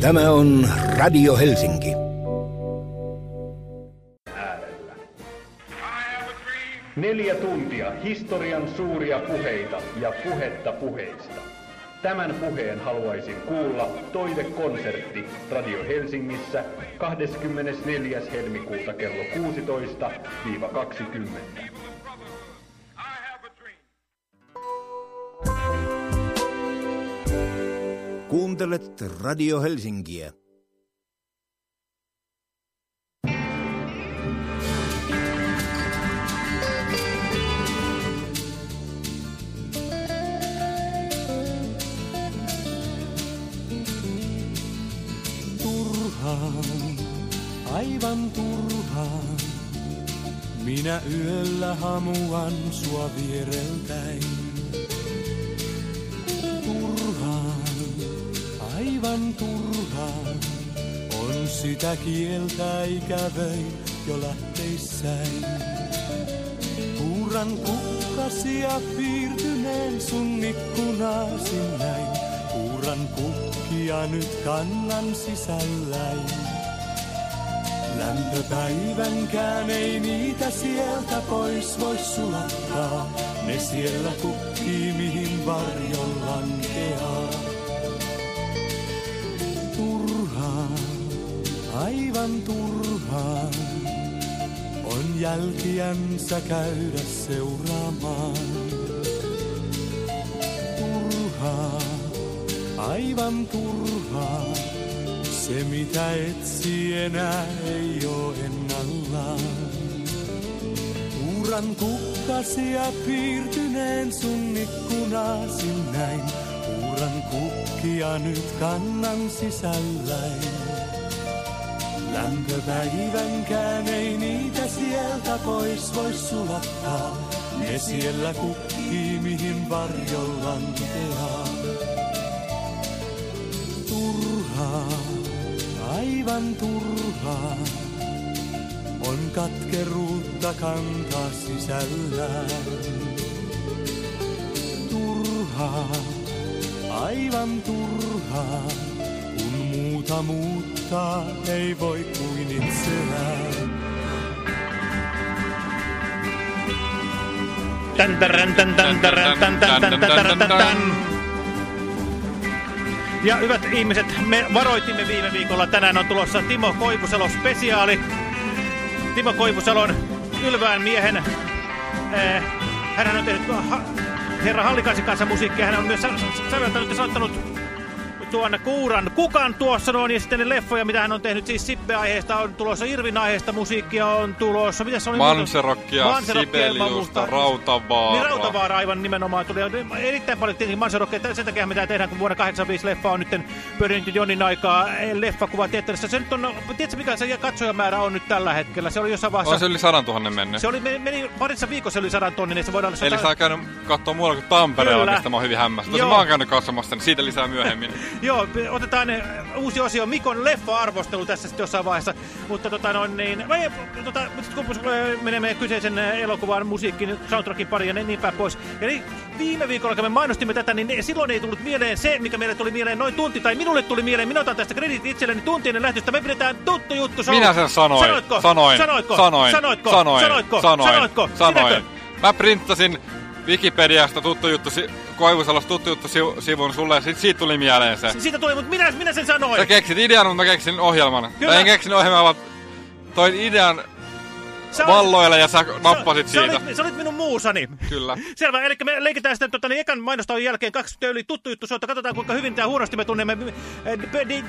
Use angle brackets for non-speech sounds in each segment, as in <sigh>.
Tämä on Radio Helsinki. Neljä tuntia historian suuria puheita ja puhetta puheista. Tämän puheen haluaisin kuulla toivekonsertti Radio Helsingissä 24. helmikuuta kello 16-20. Kuuntelet Radio Helsinkiä. turhaan, aivan turhaan. Minä yöllä hamuan sua viereltäin. Turhaan, aivan turhaan. On sitä kieltä ikävöin jo lähteissäin. Kuuran kukkasia piirtyneen sun ikkunasi näin. Kuuran kukkia nyt kannan sisälläin. Lämpöpäivänkään ei niitä sieltä pois voi sulattaa. Ne siellä kukkii mihin varjo lankeaa. Aivan turhaa. On jälkiänsä käydä seuraamaan. Turhaa, aivan turhaa. Se mitä etsi enää ei oo ennallaan. Uuran kukkasia piirtyneen sun ikkunasi näin. Uuran kukkia nyt kannan sisälläin. Lämpöpäivänkään ei niitä sieltä pois voi sulattaa. Ne siellä kukkii mihin varjo lankeaa. Turhaa, aivan turhaa. On katkeruutta kantaa sisällään. Turhaa, aivan turhaa. Muuta muuttaa ei voi kuin itseään. Ja hyvät ihmiset, me varoitimme viime viikolla. Tänään on tulossa Timo Koivusalo spesiaali. Timo Koivusalon ylvään miehen. Eh, hän on tehnyt herra Hallikaisen kanssa musiikkia. Hän on myös sä- sä- säveltänyt ja soittanut tuon Kuuran Kukan tuossa noin, ja sitten ne leffoja, mitä hän on tehnyt, siis Sippe-aiheesta on tulossa, Irvin aiheesta musiikkia on tulossa, mitä se oli? Manserokkia, Sibeliusta. Rautavaara. Niin Rautavaara aivan nimenomaan tuli. Erittäin paljon tietenkin Manserokkia, sen takia mitä tehdään, kun vuonna 85 leffa on nyt pyörinyt Jonin aikaa leffakuva teatterissa. Se nyt on, tiedätkö mikä se katsojamäärä on nyt tällä hetkellä? Se oli jossain vaiheessa... On se yli sadan tuhannen mennyt. Se oli, meni, meni parissa viikossa yli sadan tonnin, niin se voidaan. Eli sä oot käynyt kattoo muualla kuin Tampereella, Kyllä. mistä mä oon hyvin hämmästä. Tosi mä oon käynyt katsomassa, niin siitä lisää myöhemmin. <laughs> Joo, otetaan eh, uusi osio Mikon leffa-arvostelu tässä sitten jossain vaiheessa. Mutta tota noin niin, vai, tota, kun menemme kyseisen eh, elokuvan musiikkin, soundtrackin pariin ja niin, niin päin pois. Ja niin, viime viikolla, kun me mainostimme tätä, niin silloin ei tullut mieleen se, mikä meille tuli mieleen noin tunti, tai minulle tuli mieleen, minä otan tästä krediitit itselleni tuntien lähtöstä. Me pidetään tuttu juttu. show. Minä sen sanoin. Sanoitko? Sanoin. Sanoitko? Sanoin. Sanoitko? Sanoin. Sanoitko? Sanoin. Sanoitko? Sanoin. Sinäkö? Mä printtasin Wikipediasta tuttu juttu, si- Koivusalosta tuttu juttu si- sivun sulle ja sit siitä tuli mieleen se. Siitä tuli, mutta minä, minä sen sanoin. Sä keksit idean, mutta mä keksin ohjelman. Kyllä. Tai en keksinyt ohjelmaa, vaan toin idean Sä valloille ja sä nappasit sä, siitä. Sä olit, sä olit minun muusani. Kyllä. <laughs> Selvä, eli me leikitään sitten tota, niin ekan mainostavan jälkeen 20 yli tuttu juttu soitto. Katsotaan kuinka hyvin tämä huonosti me tunnemme eh,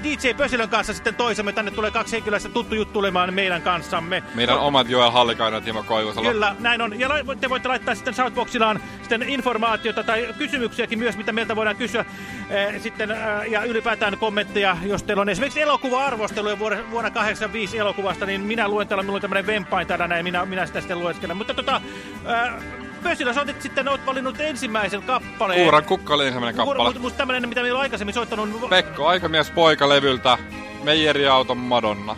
DJ Pösilön kanssa sitten toisemme. Tänne tulee kaksi henkilöä sitten tuttu juttu olemaan meidän kanssamme. Meidän omat Joel Hallikainen ja Timo Koivusalo. Kyllä, näin on. Ja te voitte laittaa sitten Shoutboxillaan sitten informaatiota tai kysymyksiäkin myös, mitä meiltä voidaan kysyä. Eh, sitten, eh, ja ylipäätään kommentteja, jos teillä on esimerkiksi elokuva-arvosteluja vuonna, vuonna 85 elokuvasta, niin minä luen täällä, minulla on tämmöinen vempain täällä näin, minä, minä sitä sitten lueskelen. Mutta tota, eh, Pösilö, sä otit sitten, oot valinnut ensimmäisen kappaleen. Kuuran kukka oli ensimmäinen kappale. Mutta mut tämmöinen, mitä meillä aikaisemmin soittanut... Pekko, aikamies poika-levyltä, Meijeriauton Madonna.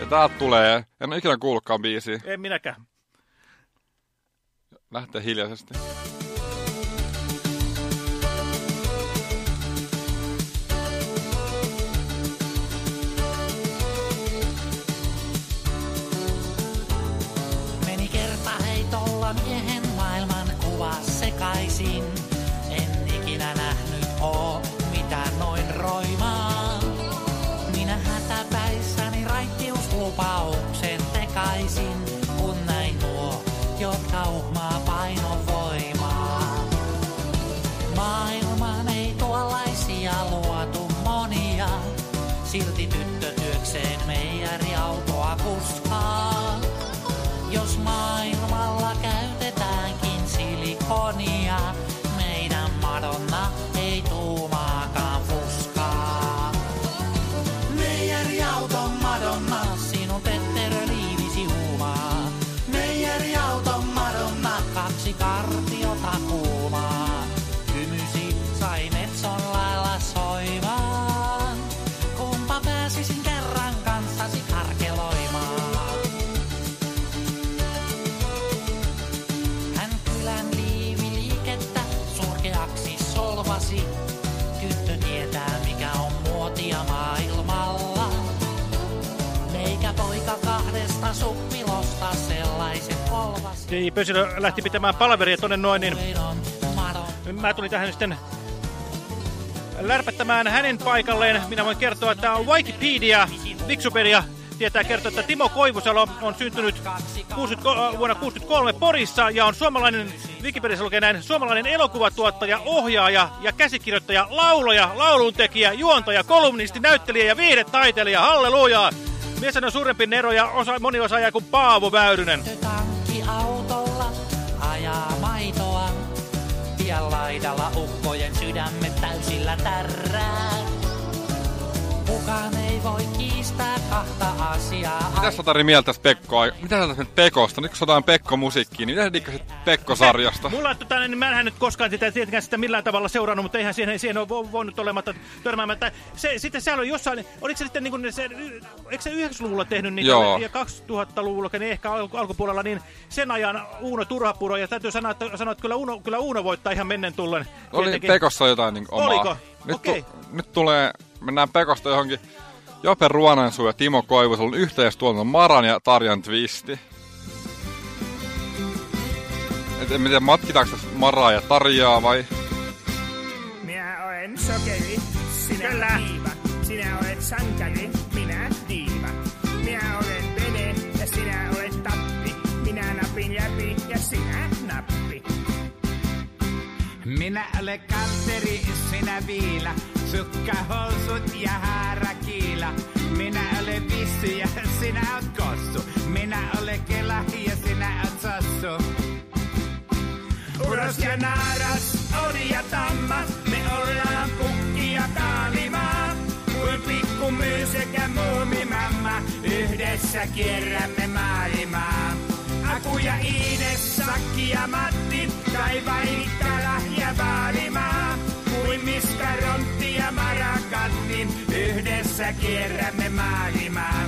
Ja täältä tulee, en ole ikinä kuullutkaan biisiä, En minäkään. lähtee hiljaisesti. En ikinä nähnyt oo mitään noin roima. Pösilö lähti pitämään palveria tonne noin, niin mä tulin tähän sitten lärpättämään hänen paikalleen. Minä voin kertoa, että on Wikipedia, Wikipedia tietää kertoa, että Timo Koivusalo on syntynyt 60, vuonna 1963 Porissa ja on suomalainen, Wikipediassa lukee näin, suomalainen elokuvatuottaja, ohjaaja ja käsikirjoittaja, lauloja, lauluntekijä, juontaja, kolumnisti, näyttelijä ja viihdetaiteilija. Hallelujaa! Mies on suurempi nero ja osa, moni osaaja kuin Paavo Väyrynen. tankki autolla Tien laidalla ukkojen sydämet täysillä tärrää. Kukaan ei voi kiistää kahta asiaa. Mitä sä Tari mieltä tästä Pekkoa? Mitä sä tästä Pekosta? Nyt kun sotaan Pekko-musiikkiin, niin mitä sä dikkasit Pekko-sarjasta? Mulla on tota, niin mä en nyt koskaan sitä, tietenkään sitä millään tavalla seurannut, mutta eihän siihen, siihen ole vo- voinut olematta törmäämättä. Se, sitten siellä on jossain, oliko se sitten niin kuin se, eikö se 90-luvulla tehnyt niitä Joo. ja 2000-luvulla, niin ehkä alku, alkupuolella, niin sen ajan Uuno Turhapuro, ja täytyy sanoa, että, sanoa, että kyllä, Uuno, kyllä Uuno voittaa ihan mennen tullen. Oli Tietenkin. Pekossa jotain niin omaa. Oliko? Nyt, Okei. nyt tulee, mennään Pekosta johonkin Jope Ruonansuu ja Timo Koivusolun yhteistuotanto Maran ja Tarjan Twisti. Et en tiedä, matkitaanko tässä Maraa ja Tarjaa vai... Minä olen sokeri, sinä Kyllä. diiva. Sinä olet sankari, minä diiva. Minä olen vene ja sinä olet tappi. Minä napin läpi ja sinä nappi. Minä olen kanteri, sinä viila, sukkahousut ja haarakiila. Minä olen vissy ja sinä oot kossu. Minä olen kela ja sinä oot sossu. Uros ja naaras, ori ja tamma, me ollaan pukki ja kaalimaa. Kuin pikku myy sekä muumimamma, yhdessä kierrämme maailmaa. Aku ja Iines, Sakki ja Matti, Kaivaini, Kala ja Vaalimaa. Kuin Rontti ja Marakatti, yhdessä kierrämme maailmaa.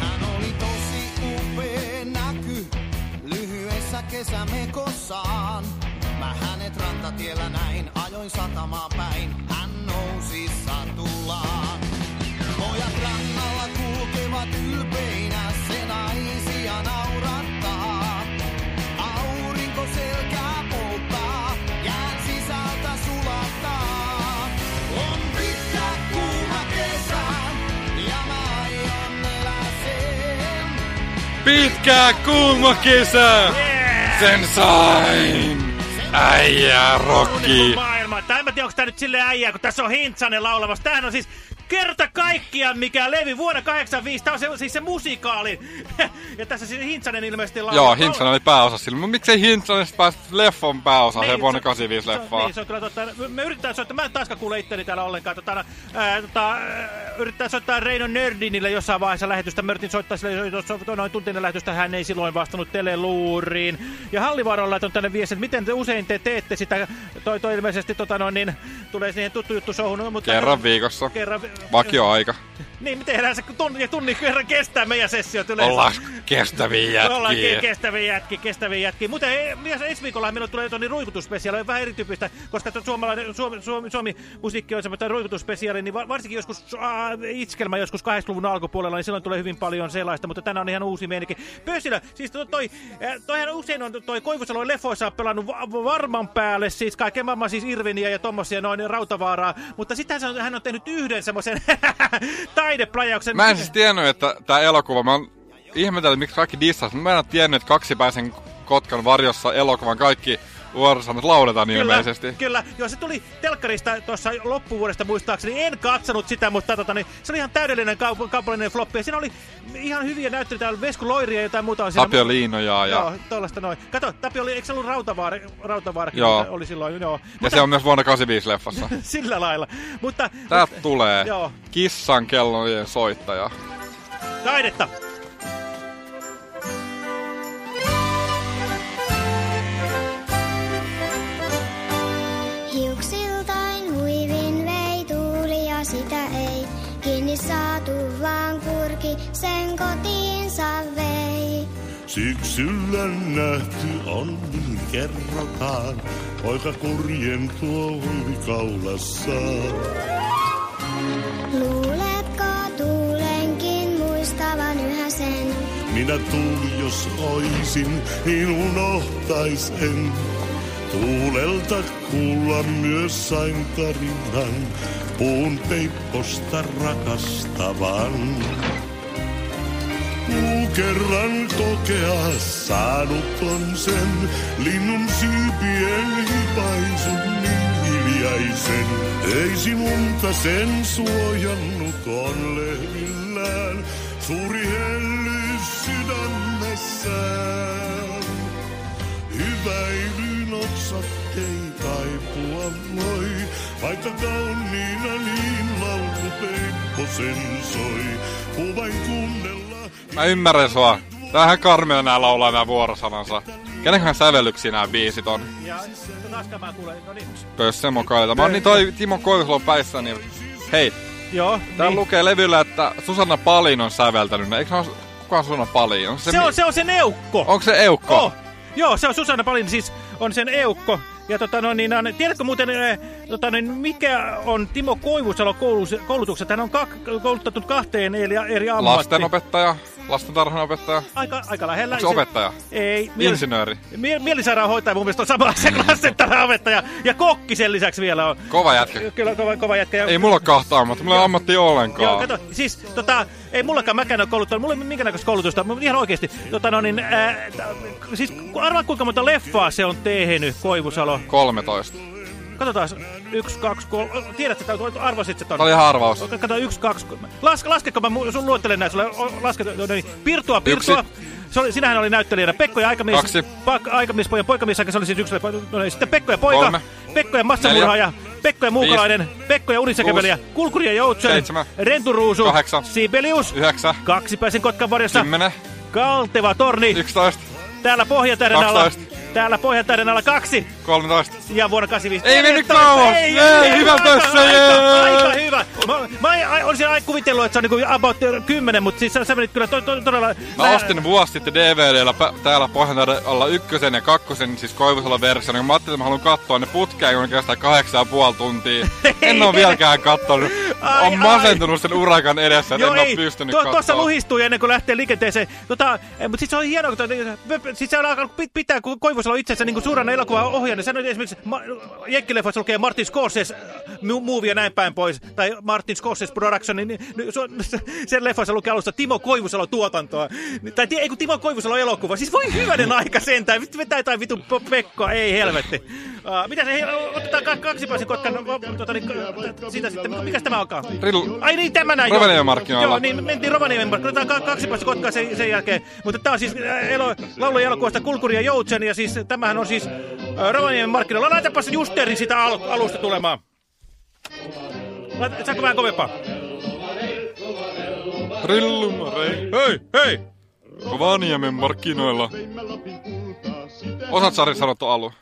Hän oli tosi upea näky lyhyessä kesämekossaan. Mä hänet rantatiellä näin, ajoin satamaan päin. Hän pitkä kuuma kesä, elää sen. Sain! Äijä rokki! Maailma. Tai en mä tiedä, onko tää nyt silleen äijää, kun tässä on Hintsanen laulamassa. Tämähän on siis kerta kaikkiaan mikä levi vuonna 85. Tämä on se, siis se musikaali. <laughs> ja tässä siis Hintsanen ilmeisesti laulaa. Joo, Hintsanen oli pääosa. Mutta miksei Hintsanesta päästä leffon pääosaan Niin, se vuonna se- 85 se on- leffaa? Niin, se on kyllä totta. Me- yritetään soittaa, mä en taaskaan kuule itteni täällä ollenkaan. Tota, ää, tota, ää, yritetään soittaa Reino Nördinille jossain vaiheessa lähetystä. Mä yritin soittaa sille noin tuntinen lähetystä. Hän ei silloin vastannut teleluuriin. Ja Hallivaara on tänne viestin, että miten te usein te teette sitä. Toi, toi ilmeisesti tota noin, niin, tulee siihen tuttu juttu showhun. Mutta Kerran viikossa. Kerran, Vakioaika. Niin, miten tehdään se, kun tunni, tunni kerran kestää meidän sessiot yleensä. Ollaan kestäviä Ollaan ke- jätkiä. kestäviä jätkiä, kestäviä jätkiä. Mutta myös ensi viikolla meillä tulee tuonne ruikutusspesiaali, vähän erityyppistä, koska suomalainen, Suomi, Suomi, Suomi musiikki on semmoinen ruikutusspesiaali, niin va- varsinkin joskus äh, itskelmä joskus 80-luvun alkupuolella, niin silloin tulee hyvin paljon sellaista, mutta tänään on ihan uusi meininki. Pössilö, siis to, toi, toihan usein on toi Koivusalo leffoissa on pelannut va varman päälle, siis kaiken maailman siis Irviniä ja tommosia noin rautavaaraa, mutta sitten hän, on- hän on tehnyt yhden semmoisen taideplajauksen. <laughs> Mä en siis tiennyt, että tää elokuva, mä oon ihmetellä, miksi kaikki dissas. Mä en ole tiennyt, että kaksipäisen Kotkan varjossa elokuvan kaikki vuorosanat lauletaan Kyllä, ilmeisesti. kyllä. Joo, se tuli telkkarista tuossa loppuvuodesta muistaakseni. En katsonut sitä, mutta tota, niin, se oli ihan täydellinen kaup kaupallinen floppi. Ja siinä oli ihan hyviä näyttelyitä. Täällä Vesku Loiri ja jotain muuta. on. Tapio Liinoja ja, Joo, tuollaista noin. Kato, Tapio oli, eikö se ollut Rautavaara, Rautavaarakin, Joo. oli silloin? Joo. ja se on myös vuonna 85 leffassa. <laughs> Sillä lailla. Mutta Täältä tulee Joo. kissan kellojen soittaja. taidetta. Syksyllä nähty on, niin kerrotaan, poika kurjen tuo huivi kaulassaan. Luuletko tuulenkin muistavan yhä sen? Minä tuuli, jos oisin, niin unohtais en. Tuulelta kuulla myös sain tarinan, puun peipposta rakastavan. Kerran kokea saanut on sen, linnun siipien hipaisun niin hiljaisen. Ei sinunta sen suojannut on lehmillään, suuri hellys sydämessään. Hyväilyn oksat ei taipua voi, vaikka kauniina niin laulu peippo sen soi. Puu vain kuunnella. Mä ymmärrän sua. Tähän karmea nää laulaa nää vuorosanansa. Kenenhän sävellyksiä nämä biisit on? Ja taaskaan mä kuulen. No niin. Pösse mokailta. Mä oon niin toi Timo päissä, niin hei, Joo, täällä niin. lukee levyllä, että Susanna Palin on säveltänyt. ne. Eikö ole, kuka on Susanna Palin? On se, Se on, se on sen eukko. Onko se Eukko? Oh. Joo, se on Susanna Palin, siis on sen eukko. Ja tota, no, niin, on- tiedätkö muuten, eh, tota, niin, mikä on Timo Koivusalo koulutuksessa? Hän on kak, koulutettu kahteen eri, eri ammattiin. Lastenopettaja, lastentarhanopettaja. Aika, aika lähellä. Onko se opettaja? Ei. Insinööri. Mie mielisairaanhoitaja mun mielestä on sama se lastentarhaanopettaja. Ja kokki sen lisäksi vielä on. Kova jätkä. Kyllä, kova, kova jätkä. Ja- Ei mulla ole kahta ammattia, mulla ei ole ammatti ollenkaan. Joo, kato, siis tota, ei mullakaan mäkään ole kouluttanut, mulla ei minkäännäköistä koulutusta, mutta ihan oikeesti. Tota, no niin, ää, siis arvaa kuinka monta leffaa se on tehnyt, Koivusalo. 13. Katsotaan, yksi, kaksi, kolme, tiedätkö, että arvasit se ton? Tää oli harvaus. Kato, yksi, kaksi, Las, laskeko mä sun luettelen näitä, sulle lasket, no niin, Pirtua, Pirtua. Se oli, sinähän oli näyttelijänä. Pekko ja aikamies. Kaksi. Pak, aikamiespojan poikamies, se oli siis yksi. No niin, sitten Pekko ja poika. Kolme. Pekko ja massamurhaaja. Pekko ja muukalainen. Pekko ja unisäkävelijä. Kuusi. Kulkuri ja joutsen. Renturuusu. Kahdeksan. Sibelius. Yhdeksän. Kaksipäisen kotkan varjossa. Kymmenen. Kalteva torni. 11. Täällä Pohjantähden alla. 12. Täällä Pohjantähden alla kaksi. 13. Ja vuonna 85. Ei mennyt 14. kauan. Ei, Jee, ei, hyvä aika, tässä, aika, hyvä. Mä, mä olisin kuvitellut, että se on niinku about 10, mutta siis sä, menit kyllä to, to, todella... Mä ostin vuosi sitten DVDllä täällä Pohjantähden alla ykkösen ja kakkosen, siis Koivusalon version. Ja mä ajattelin, että mä haluan katsoa ne putkeen, kun ne kestää kahdeksan puoli tuntia. En oo <laughs> vieläkään kattonut. Ai, On masentunut sen urakan edessä, että en oo pystynyt to, Tuossa katsoa. luhistui ennen kuin lähtee liikenteeseen. Tota, eh, mutta siis se on hienoa, kun siis se on alkanut pit- pitää, kun Koivusalo itsensä niin suurena elokuva ohjaajana. Se on esimerkiksi ma, Jenkkileffassa lukee Martin Scorsese movie ja näin päin pois. Tai Martin Scorsese Production, niin, niin su- <laughs> sen leffassa lukee alusta Timo Koivusalo tuotantoa. Tai ti- ei kun Timo Koivusalo elokuva. Siis voi hyvänen aika sentään. Vetää jotain vitu Pekkoa, ei helvetti. Uh, mitä se, otetaan ka- kaksipäisen kotkan, tota, niin, siitä sitten, mikäs tämä alkaa? Rill- Ai niin, tämä näin. Rovaniemen markkinoilla. Joo, niin mentiin Rovaniemen markkinoilla. Otetaan ka- kaksi päästä kotkaa sen, sen jälkeen. Mutta tämä on siis äh, elo, laulu ja elokuvasta Kulkuri ja Joutsen. Ja siis tämähän on siis Rovaniemen markkinoilla. Laitapas Justerin sitä al alusta tulemaan. Saanko vähän kovempaa? Rillumarei. Hei, hei! Rovaniemen markkinoilla. Osaat Sari sanottu alue?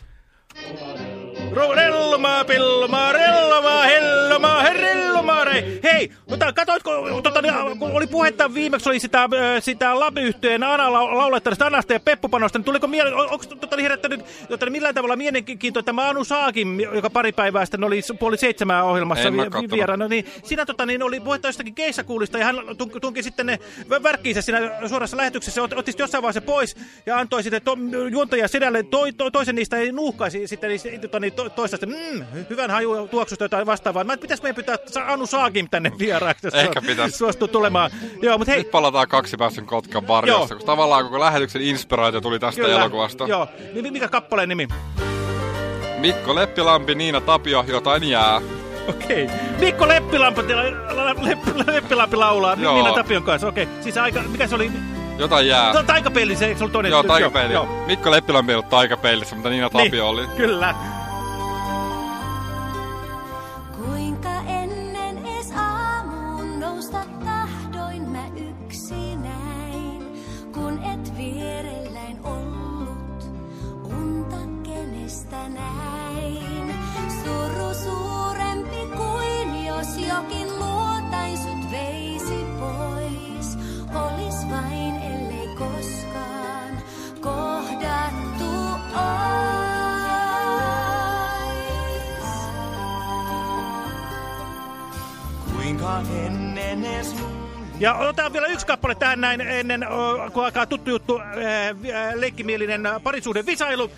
Ro- Relma, pilma, relma, helma, herrelma, rei. Hei, mutta katoitko, tota, niin, kun oli puhetta viimeksi oli sitä, sitä Lab-yhtyeen Ana laulettanista Anasta ja Peppupanosta, niin tuliko mieleen, on- onko tota, niin herättänyt tota, niin millään tavalla mielenkiintoa tämä Anu Saakin, joka pari päivää sitten oli puoli seitsemää ohjelmassa vi- vieraana, niin siinä tota, niin, oli puhetta jostakin keissakuulista ja hän tunk- tunki sitten ne vä- värkkiinsä siinä suorassa lähetyksessä, ot, otti jossain vaiheessa pois ja antoi sitten to, juontaja sedälle, toi, to, toisen niistä ei nuuhkaisi sitten niin, tota, niin, to, toista, sitten, mm, hyvän haju tuoksusta jotain vastaavaa. Mä, et, pitäis meidän pitää Sa- Anu Saakin tänne vieraaksi, jos Ehkä pitäisi. suostuu tulemaan. Joo, mutta hei, Nyt palataan kaksi päästön Kotkan varjossa, kun tavallaan koko lähetyksen inspiraatio tuli tästä kyllä. elokuvasta. Joo, niin mikä kappaleen nimi? Mikko Leppilampi, Niina Tapio, jotain jää. Okei. Mikko Leppilampi, Lepp, Leppilampi laulaa Joo. Niina Tapion kanssa. Okei. Siis aika, mikä se oli? Jotain jää. Ta- taikapeli, se, se oli toinen. Joo, taikapeili. Joo, Mikko Leppilampi ei ollut taikapeilissä, mutta Niina Niin, Tapio oli. Kyllä. Kenestä näin. Suru suurempi kuin jos jokin luotaisut veisi pois, olis vain ellei koskaan kohdattu Kuinka ennen edes Ja otetaan vielä yksi kappale tähän näin ennen, ö, kun alkaa tuttu juttu, leikkimielinen parisuhden visailu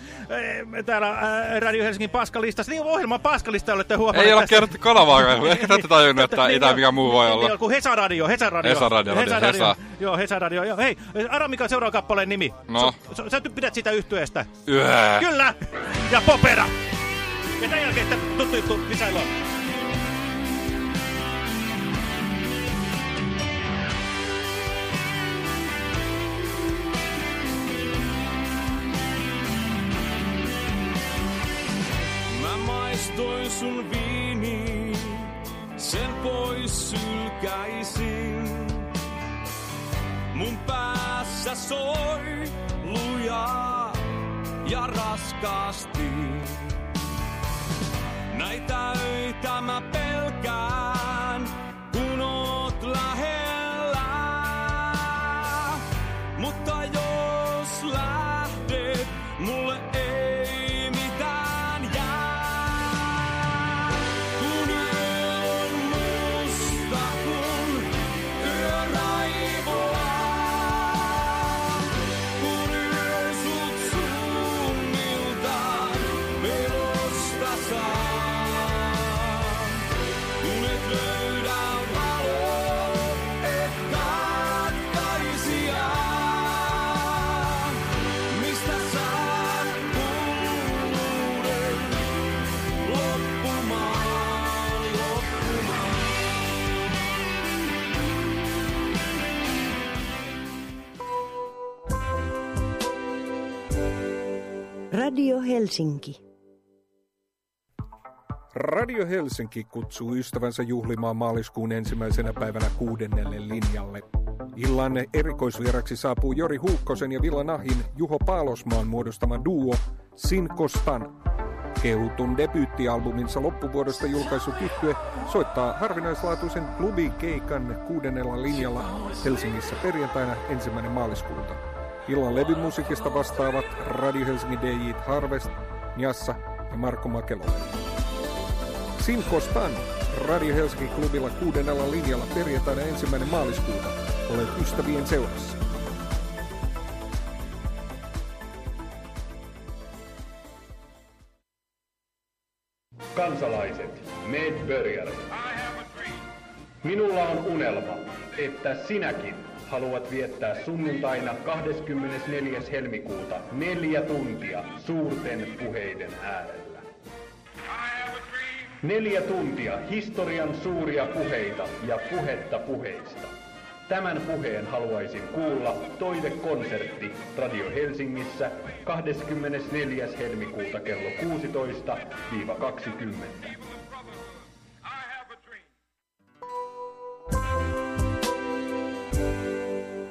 täällä Radio Helsingin paskalistassa. Niin ohjelman paskalista olette huomanneet. Ei ole kerrottu kanavaa. <laughs> Ehkä ette tajunnut, että ei Niin, tämä joo. mikään muu voi Niin, olla. joo, kun Hesa Radio, Hesa Radio. Hesa Radio, Radio Hesa. Joo, Hesa Radio. Joo. Hei, Ara, mikä on seuraava kappaleen nimi? No. Sä, sä pidät sitä yhtyeestä. Yö. Kyllä! Ja Popera! Ja tämän jälkeen tuttu juttu visailua. Sylkäisin. Mun päässä soi lujaa ja raskaasti. Näitä öitä mä pelkään, Helsinki. Radio Helsinki kutsuu ystävänsä juhlimaan maaliskuun ensimmäisenä päivänä kuudennelle linjalle. Illan erikoisvieraksi saapuu Jori Huukkosen ja Villa Nahin Juho Paalosmaan muodostama duo Sinkostan. Kehutun debyyttialbuminsa loppuvuodesta julkaissut yhtye soittaa harvinaislaatuisen klubikeikan kuudennella linjalla Helsingissä perjantaina ensimmäinen maaliskuuta. Illan levymusiikista vastaavat Radio Helsingin DJt Harvest, Njassa ja Marko Makelo. Sinkostan Radio Helsinki klubilla kuudennella linjalla perjantaina ensimmäinen maaliskuuta. Olet ystävien seurassa. Kansalaiset, medborgare. Minulla on unelma, että sinäkin haluat viettää sunnuntaina 24. helmikuuta neljä tuntia suurten puheiden äärellä. Neljä tuntia historian suuria puheita ja puhetta puheista. Tämän puheen haluaisin kuulla toivekonsertti Radio Helsingissä 24. helmikuuta kello 16-20.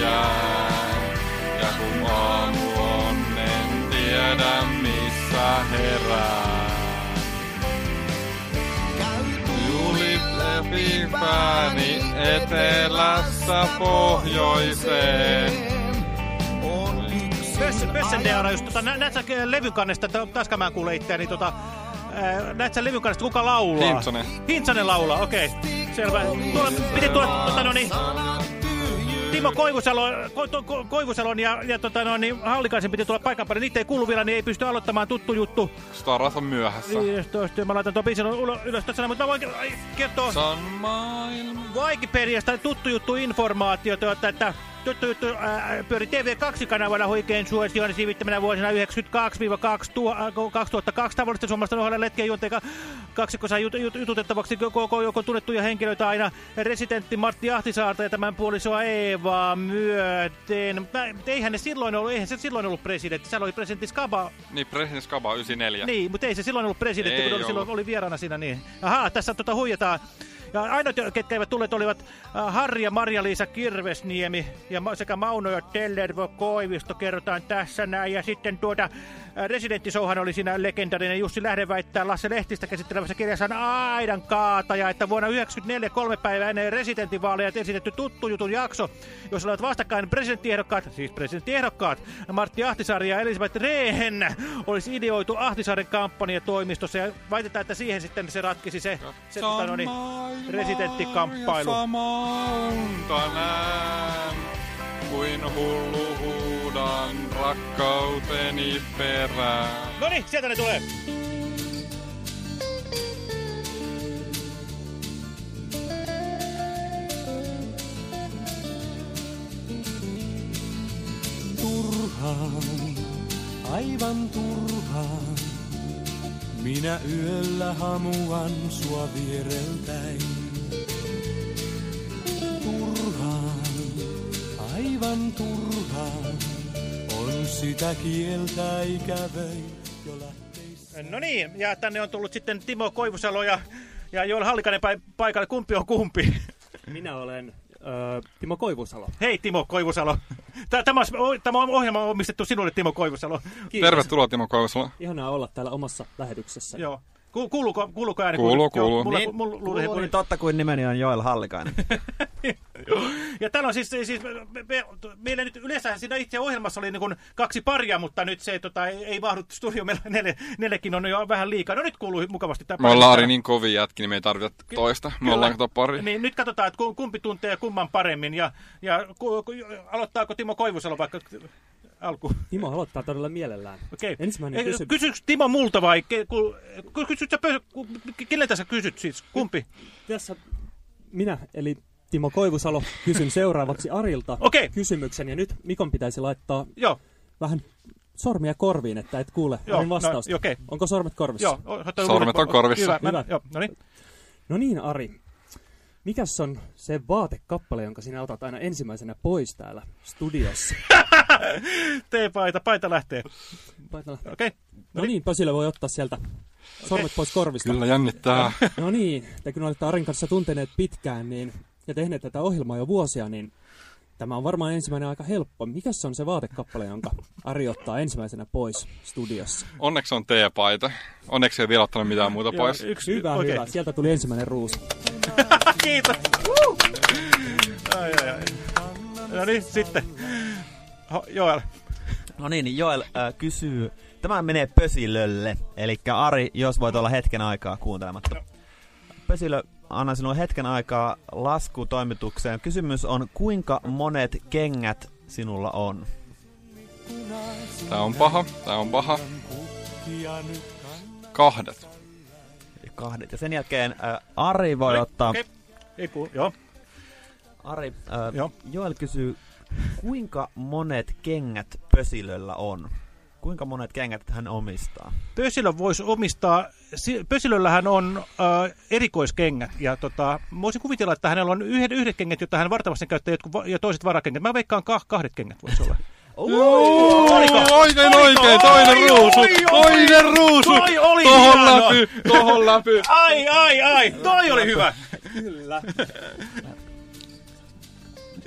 Jään. Ja kun aamu on, en tiedä missä herään. Julit läpi pääni etelästä pohjoiseen. Pössendeara, just tota, nä, näet sä äh, levyn kannesta, t- taas mä kuulen itseäni, tota, ää, näet sä levyn kannesta, kuka laulaa? Hintsanen. Hintsanen laulaa, okei. Okay. Selvä. Tuolla piti tulla, tota, no niin, Timo Koivusalo, Ko, Ko, Koivusalon ja, ja tota, no, niin, Hallikaisen piti tulla paikan päälle. Niitä ei kuulu vielä, niin ei pysty aloittamaan tuttu juttu. Staras on myöhässä. 15, mä laitan tuon biisin ylös tässä, mutta mä voin kertoa Se on maailma. Wikipediasta tuttu juttu informaatiota, että, että tuttu juttu pyöri TV2-kanavalla huikein suosion siivittämänä vuosina 1992-2002 tavallisten suomalaisten ohjelman letkien juonteen kaksikossa jut, jut, jututettavaksi koko joukon tunnettuja henkilöitä aina residentti Martti Ahtisaarta ja tämän puolisoa Eevaa myöten. Mä, eihän ne silloin ollut, eihän se silloin ollut presidentti, siellä oli presidentti Skaba. Niin, presidentti Skaba 94. Niin, mutta ei se silloin ollut presidentti, Ei kun oli, silloin oli vieraana siinä. Niin. Ahaa, tässä tota huijataan. Ja ainoat, ketkä eivät tulleet, olivat äh, Harri ja Marja-Liisa Kirvesniemi ja sekä Mauno ja Tellervo Koivisto kerrotaan tässä näin. Ja sitten tuota äh, Residenttisouhan oli siinä legendarinen. Jussi Lähde väittää Lasse Lehtistä käsittelevässä kirjassaan Aidan kaataja, että vuonna 1994 kolme päivää ennen residentinvaaleja esitetty tuttu jutun jakso, jossa olivat vastakkain presidenttiehdokkaat, siis presidenttiehdokkaat, Martti Ahtisaari ja Elisabeth Rehen olisi ideoitu Ahtisaaren kampanjatoimistossa ja väitetään, että siihen sitten se ratkisi se, se tota, no niin, residenttikamppailu. Näen, kuin hullu huudan rakkauteni perään. No niin, sieltä ne tulee. Turhaan, aivan turhaan. Minä yöllä hamuan sua viereltäin. Aivan turhaan. On sitä kieltä ikävöi jo. No niin, ja tänne on tullut sitten Timo Koivusalo ja, ja Joel Hallikainen pa- paikalle. Kumpi on kumpi? Minä olen ö, Timo Koivusalo. Hei Timo Koivusalo. Tä- Tämä, on- tämä on ohjelma on omistettu sinulle Timo Koivusalo. Kiitos. Tervetuloa Timo Koivusalo. Ihanaa olla täällä omassa lähetyksessä. Joo. Ku- Kuuluuko, kuuluuko ääni? Kuuluu, kuuluu. Mulla, Niin, mulla, mulla, kuuluu mulla, niin totta kuin nimeni on Joel Hallikainen. <laughs> Ja täällä on siis, siis me, me, meillä nyt yleensä siinä itse ohjelmassa oli niin kuin kaksi paria, mutta nyt se tota, ei, ei mahdu studio, meillä neljä, neljäkin on jo vähän liikaa. No nyt kuuluu mukavasti tämä Me ollaan Ari niin kovia jätki, niin me ei tarvita toista. Me Kyllä. ollaan kato pari. Niin, nyt katsotaan, että ku- kumpi tuntee kumman paremmin. Ja, ja ku, ku, aloittaako Timo Koivusalo vaikka alku? Timo aloittaa todella mielellään. Okei. Ensimmäinen Eh, kysymys. Kysyks Timo multa vai ke, ku, ku, kysyt sä, keneltä sä kysyt siis? Kumpi? Tässä minä, eli Timo Koivusalo, kysyn seuraavaksi Arilta Okei. kysymyksen. Ja nyt Mikon pitäisi laittaa Joo. vähän sormia korviin, että et kuule Joo, Arin no, vastausta. okei. Onko sormet korvissa? Joo, Sormet on korvissa. Hyvä, mä, Hyvä. Joo, no niin. No niin, Ari. Mikäs on se vaatekappale, jonka sinä otat aina ensimmäisenä pois täällä studiossa? <laughs> Tee paita, paita lähtee. Paita lähtee. Okei. No niin, Pösilö voi ottaa sieltä sormet pois korvista. Kyllä jännittää. No niin, te kun olette Arin kanssa tunteneet pitkään niin, ja tehneet tätä ohjelmaa jo vuosia, niin tämä on varmaan ensimmäinen aika helppo. Mikäs on se vaatekappale, jonka Ari ottaa ensimmäisenä pois studiossa? Onneksi on teepaita. Onneksi ei vielä ottanut mitään muuta Joo, pois. yksi, Hyvä, okei. hyvä. Sieltä tuli ensimmäinen ruusu. <laughs> Kiitos. Woo! Ai, ai, ai. No niin, sitten. Ho, Joel. No niin, niin Joel äh, kysyy, tämä menee Pösilölle. Eli Ari, jos voit olla hetken aikaa kuuntelematta. Pösilö, annan sinulle hetken aikaa laskutoimitukseen. Kysymys on, kuinka monet kengät sinulla on? Tää on paha, tää on paha. Kahdet. Kahdet. Ja sen jälkeen äh, Ari voi ottaa... Okei. Ei kuulu, joo. Ari, äh, Joo. Joel kysyy, kuinka monet kengät Pösilöllä on? Kuinka monet kengät hän omistaa? Pösilö voisi omistaa, si- Pösilöllähän on äh, erikoiskengät, ja tota, mä voisin kuvitella, että hänellä on yhdet, yhdet kengät, joita hän vartavasti käyttää, jotkut ja toiset varakengät. Mä veikkaan kah- kahdet kengät voisi olla. <laughs> Oliko? Oikein Oliko? oikein, toinen Oi, ruusu, oi, oi. toinen ruusu, Toi oli tohon hieno. läpy, tohon läpy. Ai, ai, ai, toi oli hyvä. Kyllä.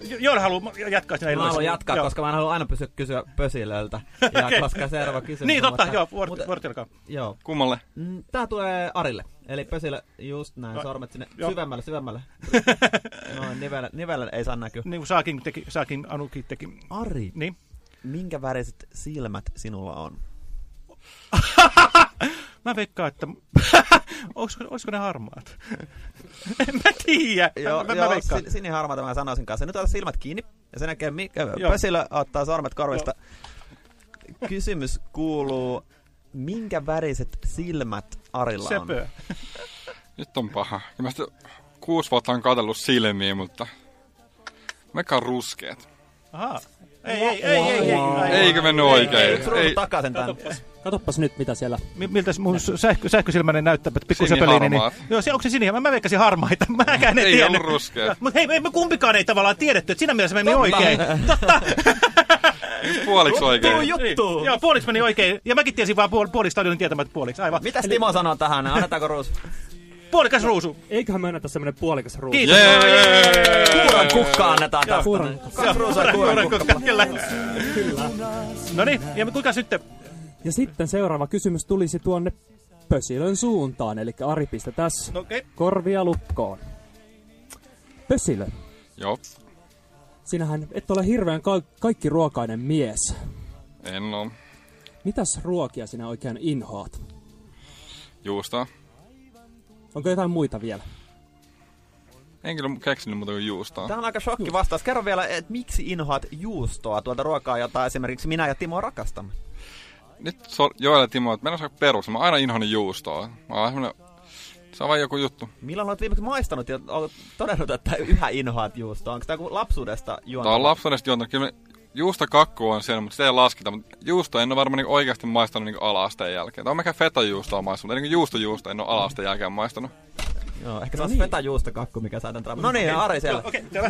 Jo- Joel haluaa jatkaa sinä Mä haluan jatkaa, koska mä en halua aina pysyä kysyä Pösilöltä. <laughs> Ja Okei. koska seuraava kysymys... Niin, totta, mutta- joo, vuort- mutta- vuorot alkaa. Joo. Kummalle? Mm, Tää tulee Arille. Eli Pösilö, just näin, No, sormet sinne joo. syvemmälle, syvemmälle. <laughs> Noin, nivelle, nivelle ei saa näkyä. Niin kuin Saakin, teki, Saakin Anukin teki. Ari, Niin. Minkä väriset silmät sinulla on? <laughs> Mä veikkaan, että... <laughs> olisiko, olisiko ne harmaat? <laughs> en mä tiedä. Joo, mä, mä joo veikkaan. sin, siniharmaata mä sanoisin kanssa. Nyt ota silmät kiinni. Ja sen jälkeen Joo. Pösilö ottaa sormet korvista. Kysymys kuuluu, minkä väriset silmät Arilla on? Söpö. Nyt on paha. Ja mä sitä kuusi vuotta on katsellut silmiä, mutta... Mekka on ruskeat. Ahaa. Ei, ei, ei, ei, ei. Eikö mennyt oikein? Ruutu takaisin tänne? Katoppas nyt, mitä siellä... Mi- Miltä mun sähkö, sähkösilmäinen näyttää, että pikku söpöliini, niin... Joo, se, onko se sininen? Mä, mä veikkasin harmaita. <laughs> Mäkään en Ei tiennyt. ollut ruskeat. Mutta hei, me, me kumpikaan ei tavallaan tiedetty, että siinä mielessä meni Totta. oikein. Totta. Puoliksi oikein. juttu! Niin. Joo, puoliksi meni oikein. Ja mäkin tiesin vaan puol, puoliksi stadionin tietämättä puoliksi. Aivan. Mitäs Timo sanoo tähän? Annetaanko ruusu? Puolikas ruusu. Eiköhän me anneta semmonen puolikas ruusu. Kiitos. Jee! Kuuran kukka annetaan tästä. Kuuran ja kuuran kukka. Kyllä. Kyllä. No niin, ja kuinka sitten? Ja sitten seuraava kysymys tulisi tuonne Pösilön suuntaan, eli Ari pistä tässä No okei. korvia lukkoon. Pösilö, Joo, sinähän et ole hirveän ka- kaikki ruokainen mies. en oo. Mitäs ruokia sinä oikein inhoat? Juustoa. Onko jotain muita vielä? En kyllä keksinyt muuta kuin juustoa. Tämä on aika shokki vastaus. Kerro vielä, että miksi inhoat juustoa tuolta ruokaa, jota esimerkiksi minä ja Timo rakastamme? Nyt so, Joel ja Timo, että meillä on se perus. Mä aina inhonnut juustoa. Mä oon semmonen... Se on vaan joku juttu. Milloin olet viimeksi maistanut ja olet todennut, että yhä inhoat juustoa? Onko tämä joku lapsuudesta juonta? Tää on lapsuudesta juontanut. Kyllä me- juustokakku on siellä, mutta sitä ei lasketa. Mutta juusto en ole varmaan niin oikeasti maistanut niin ala-asteen jälkeen. Tämä on mäkään feta-juustoa maistanut, mutta niin juustojuusto en ole ala-asteen jälkeen maistanut. Joo, ehkä se on feta juustokakku, mikä saa tämän No niin, Ari siellä. Okei, selvä.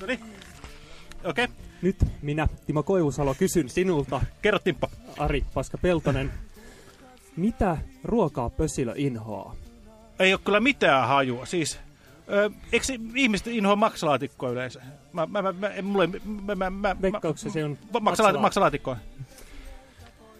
No niin. Okei, Nyt minä, Timo Koivusalo, kysyn sinulta, kerro Timppa. Ari Paska Peltonen. Mitä ruokaa Pösilö inhoaa? Ei ole kyllä mitään hajua. Siis, eikö se ihmiset inhoa maksalaatikkoa yleensä? Mä, mä, mä, mä, en- mulle, mä, mä, mä, Veikkauksesi se on mä, maksala, maksalaat- maksalaatikkoa.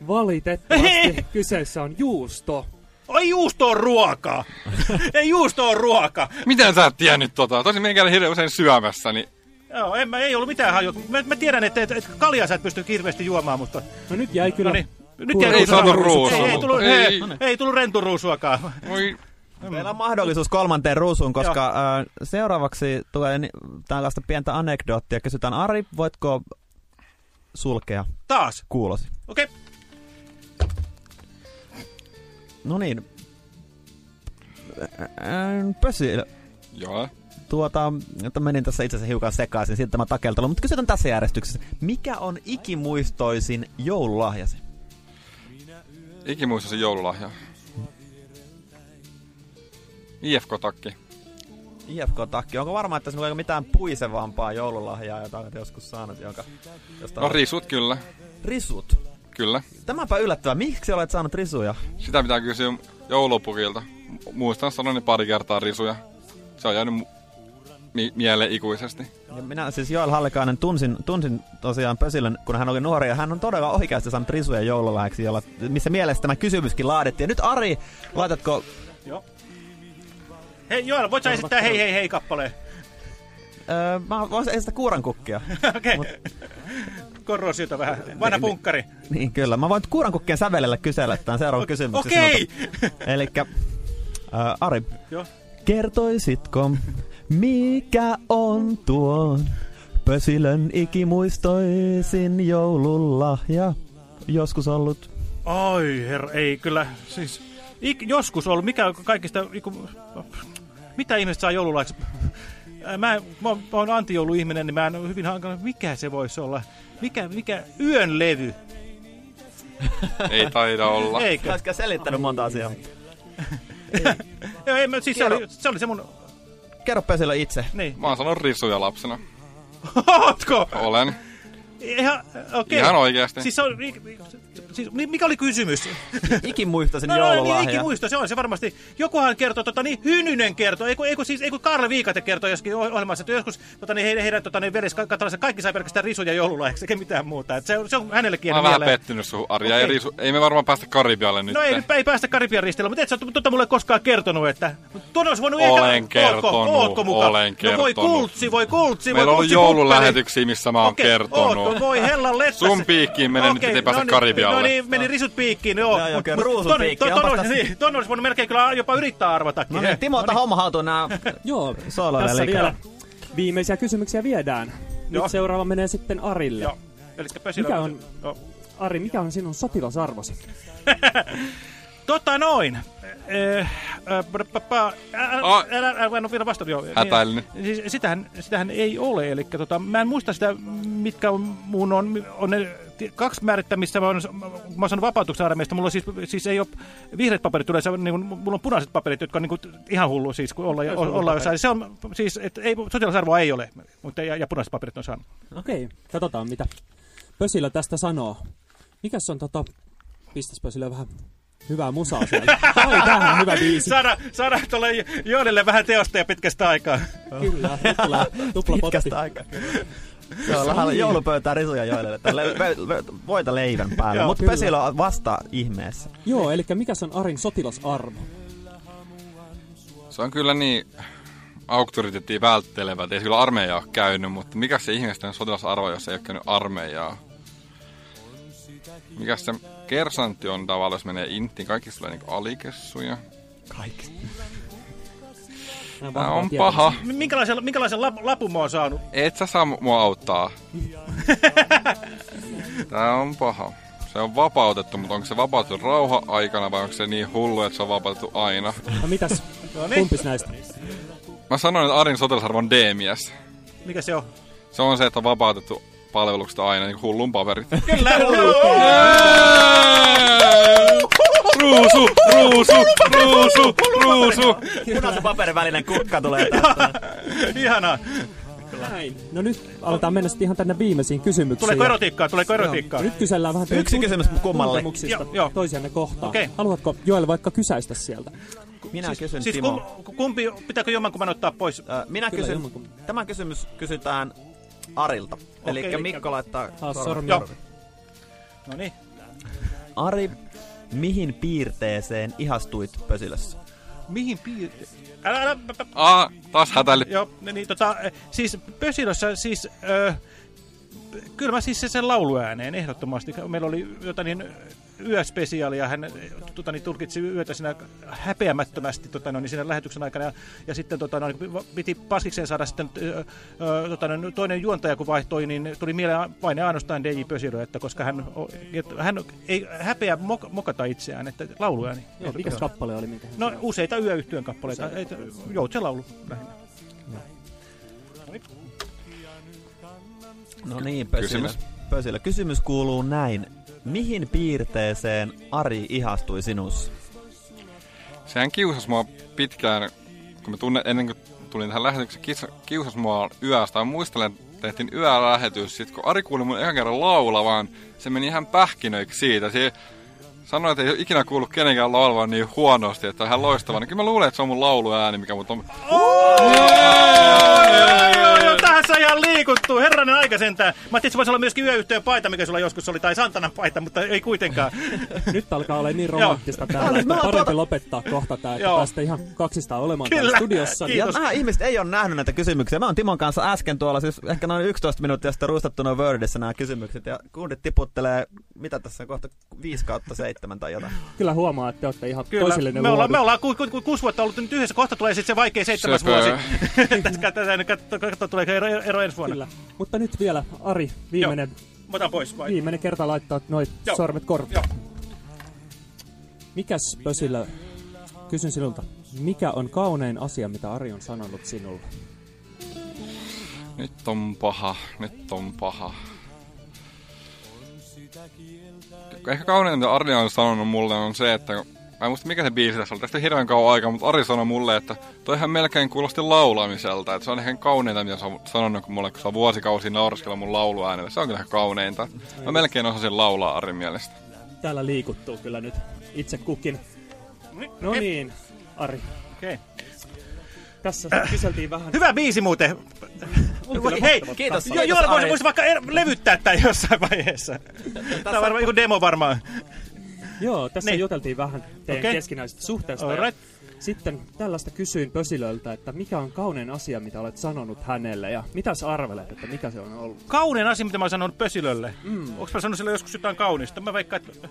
Valitettavasti <laughs> kyseessä on juusto. Ai juusto on ruokaa! <laughs> ei juusto on ruoka! Miten sä et tiennyt tota? Tosin minä käyn hirveän usein syömässä, niin Joo, en, mä, ei ollut mitään hajua. Mä, mä tiedän, että, että, että kaljaa sä et pysty hirveästi juomaan, mutta... No nyt jäi kyllä... No niin. Nyt jäi Ei saatu ruusua. ruusua. Ei, ei, tullut, Ei. ei, ei tullut renturuusuakaan. voi... Meillä on mahdollisuus kolmanteen ruusuun, koska äh, seuraavaksi tulee ni- tällaista pientä anekdoottia. Kysytään, Ari, voitko sulkea Taas. kuulosi? Okei. No niin. Pösi, Joo. tuota, että menin tässä itse asiassa hiukan sekaisin siitä tämä takeltelu, mutta kysytään tässä järjestyksessä. Mikä on ikimuistoisin joululahjasi? Ikimuistoisin joululahja. IFK-takki. IFK-takki. Onko varma, että sinulla ei ole mitään puisevampaa joululahjaa, jota olet joskus saanut? Jonka, josta No olet- risut kyllä. Risut. Kyllä. Tämäpä yllättävää. Miksi olet saanut risuja? Sitä pitää kysyä joulupukilta. Muistan sanoni pari kertaa risuja. Se on jäänyt mu- mi- mieleen ikuisesti. Ja minä siis Joel Hallikainen tunsin, tunsin tosiaan Pösilön, kun hän oli nuori, ja hän on todella oikeasti saanut risuja joululahjaksi, jolla, missä mielessä tämä kysymyskin laadittiin. Ja nyt Ari, laitatko... Joo. Hei Joel, voit sä esittää hei hei hei kappaleen? Öö, mä voisin esittää kuurankukkia. <laughs> Okei. Okay. Korrosiota vähän. Vanha Niin, punkkari. Niin kyllä. Mä voin kuurankukkien sävelellä kysellä tämän seuraavan kysymyksen Okei! sinulta. <laughs> Elikkä, äh, Ari, Joo. kertoisitko, mikä on tuo Pösilön ikimuistoisin joululahja. Joskus ollut. Oi herra, ei kyllä. Siis ik, joskus ollut, mikä on kaikista... Iku, mitä ihmiset saa joululaiseksi? Ää, Mä, en- mä, oon- mä oon antijouluihminen, niin mä en ole hyvin hankala. Mikä se voisi olla? Mikä, mikä yön levy? <laughs> Ei taida olla. Eikö? Olisiko selittänyt monta asiaa? <laughs> Joo, ei, mä, siis se oli, se oli se mun... Kerro Pösilö itse. Niin. Mä oon sanonut risuja lapsena. <laughs> Ootko? Olen. Ihan, okei. Ihan oikeasti. Siis, se on, siis mi- mikä oli kysymys? Ikimuistoisin No, no niin, joululahja. ikimuisto, se on se varmasti. Jokuhan kertoo, tota, niin Hynynen kertoo, ei kun, ei kun, siis, ei kun Karle Viikate kertoo joskin oh- ohjelmassa, että joskus tota, niin heidän, heidän tota, niin velis kaikki sai pelkästään risuja joululahjaksi, eikä mitään muuta. Et se, on- se on hänellekin Mä oon vähän pettynyt sun Arja. Okei. Ei, risu, ei me varmaan päästä Karibialle nyt. No ei, ei päästä Karibian ristillä, mutta et sä tota mulle koskaan kertonut, että... Tuonne olisi voinut Olen eka... kertonut, Ootko, ootko mukaan? olen No voi kertonut. kultsi, voi kultsi, Meillä voi on ollut kultsi joululähetyksiä, missä mä oon Okei, kertonut. ootko? Voi hellan lettä. Sun piikkiin menee nyt, ettei pääse no niin, Karibialle. No niin, meni risut piikkiin, joo. Ruusun ton- piikki, ton- onpas ton tässä- olisi- niin, Ton olisi voinut melkein kyllä jopa yrittää arvatakin. No niin, Timo, ota homma haltuun nää <laughs> Joo, tässä vielä viimeisiä kysymyksiä viedään. Nyt seuraava menee sitten Arille. Joo, Mikä on. Ari, mikä on sinun sotilasarvosi? <laughs> Tota noin. Eh, äh, älä- älä- En ole vielä vastannut. joo. Hätäilin. Niin, Siis sitähän, sitähän ei ole. Eli tota, mä en muista sitä, mitkä on, mun on, on ne kaksi määrittä, missä mä oon, mä oon vapautuksen armeijasta. Mulla siis, siis ei ole vihreät paperit yleensä, niin kuin, mulla on punaiset paperit, jotka on niin kuin, ihan hullu siis, kun olla, Joo, olla, jossain. Se on siis, että ei, sotilasarvoa ei ole, mutta ja, ja punaiset paperit on saanut. Okei, katsotaan mitä Pösilö tästä sanoo. Mikäs on tota... Pistäs Pösilö vähän hyvää musaa sieltä. Ai, tämähän on hyvä biisi. Saada, saada tuolle Joonille vähän teosta pitkästä aikaa. Kyllä, tupla, tupla. Pitkästä aikaa. Se lähellä joulupöytää risuja joille. Tälle voita leivän päälle. Joo, Mutta. Pösilö on vasta ihmeessä. Joo, eli mikäs on Arin sotilasarvo? Se on kyllä niin auktoriteettia välttelevä, että ei se kyllä armeijaa ole käynyt, mutta mikä se ihmisten on sotilasarvo, jos ei ole käynyt armeijaa? Mikä se kersantti on tavallaan, jos menee intiin, kaikki tulee niinku alikessuja. Kaikki. Tää on paha. Minkälaisen, minkälaisen lap, lapun mä oon saanut? Et sä saa mua auttaa. <laughs> Tää on paha. Se on vapautettu, mutta onko se vapautettu rauha-aikana vai onko se niin hullu, että se on vapautettu aina? No mitäs? No niin. Kumpis näistä? Mä sanoin, että Arin sotilasarvo on D-mies. Mikä se on? Se on se, että on vapautettu palveluksesta aina, niin hullun paperit. <laughs> Kyllä! Ruusu, ruusu, ruusu, ruusu. Punaisen paperin välinen kukka tulee <laughs> tästä. Ihanaa. Näin. No nyt aletaan mennä sitten ihan tänne viimeisiin kysymyksiin. Tuleeko erotiikkaa? Tuleeko erotiikkaa? Joo. Nyt kysellään vähän Yksi tun- kysymys kummalle. joo. toisianne kohtaan. Okei. Haluatko Joel vaikka kysäistä sieltä? Minä kysyn Siis Timo. kum, kumpi, pitääkö jommankumman ottaa pois? Ö, Minä Kyllä, kysyn, jommankumman. tämä kysymys kysytään Arilta. Eli. Mikko laittaa sormi. No niin. Ari, mihin piirteeseen ihastuit Pösilössä? Mihin piirte... Älä, älä, älä, Ah, taas hätäili. Joo, niin tota, eh, siis Pösilössä siis, ö, kyllä mä siis se sen lauluääneen ehdottomasti. Meillä oli jota niin, yöspesiaali ja hän eh, tota, niin, tulkitsi yötä siinä häpeämättömästi tota, no, niin, siinä lähetyksen aikana. Ja, ja sitten tota, no, niin, piti paskikseen saada sitten ö, tota, no, toinen juontaja kun vaihtoi, niin tuli mieleen vain ainoastaan DJ Pösilö, että koska hän, että hän ei häpeä mok, mokata itseään, että lauluääni. Joo, mikäs kappale oli? Minkä No useita yöyhtyön kappaleita, et, joutsenlaulu lähinnä. No niin, Pösilö. Kysymys. Pösilö. Kysymys kuuluu näin. Mihin piirteeseen Ari ihastui sinussa? Sehän kiusasi mua pitkään, kun me tunne, ennen kuin tulin tähän lähetykseen, kiusasi mua yöstä. Mä muistelen, että tehtiin yölähetys. Sitten kun Ari kuuli mun ekan kerran laulavan, se meni ihan pähkinöiksi siitä. Se sanoi, että ei ole ikinä kuullut kenenkään laulavan niin huonosti, että on ihan loistava. Niin kyllä mä luulen, että se on mun lauluääni, mikä mut on... Tähän sä ihan liikuttuu. Herranen aika sentään. Mä ajattelin, että se voisi olla myöskin yöyhtyön paita, mikä sulla joskus oli, tai Santanan paita, mutta ei kuitenkaan. Nyt alkaa olla niin romanttista täällä, että parempi tuota- lopettaa kohta tää, että päästä ihan kaksistaan olemaan Kyllä, täällä studiossa. Ja nämä ihmiset ei ole nähnyt näitä kysymyksiä. Mä oon Timon kanssa äsken tuolla, siis ehkä noin 11 minuuttia sitten ruistattuna Wordissä nämä kysymykset. Ja kuundit tiputtelee, mitä tässä on kohta 5 kautta 7 tai jotain. Kyllä huomaa, että te olette ihan Kyllä, toisillenne me ollaan, me ollaan ku, ku, ku, kuusi vuotta ollut nyt yhdessä. Kohta tulee sitten se vaikea seitsemäs Söpö. vuosi. Tässä tuleeko ero, ensi vuonna. Kyllä. Mutta nyt vielä, Ari, viimeinen, Mä otan pois vai? viimeinen kerta laittaa Joo. sormet korviin. Mikäs Pösillä, kysyn sinulta, mikä on kaunein asia, mitä Ari on sanonut sinulle? Nyt on paha, nyt on paha. Ehkä kaunein, mitä Arli on sanonut mulle, on se, että... Mä en muista mikä se biisi tässä oli, tästä hirveän kauan aikaa, mutta Ari sanoi mulle, että toihan melkein kuulosti laulamiselta. Että se on ehkä kauneinta, mitä se on sanonut kun mulle, kun se on vuosikausia nauraskella mun lauluäänellä. Se on kyllä kauneinta. Mä melkein osasin laulaa Arin mielestä. Täällä liikuttuu kyllä nyt itse kukin. No niin, Ari. Okei. Tässä kyseltiin vähän. Hyvä biisi muuten. kyllä Hei, kiitos. Joella voisi, voisi vaikka er- levyttää tämän jossain vaiheessa. Tämä on varmaan joku demo varmaan. Joo, tässä Niin. juteltiin vähän teidän Okei. keskinäisestä suhteesta. ja Alright. Sitten tällaista kysyin Pösilöltä, että mikä on kaunein asia, mitä olet sanonut hänelle, ja mitä sä arvelet, että mikä se on ollut? Kaunein asia, mitä mä oon sanonut Pösilölle. Mm. Onko mä sanonut sille joskus jotain kaunista? Mä veikkaan, että...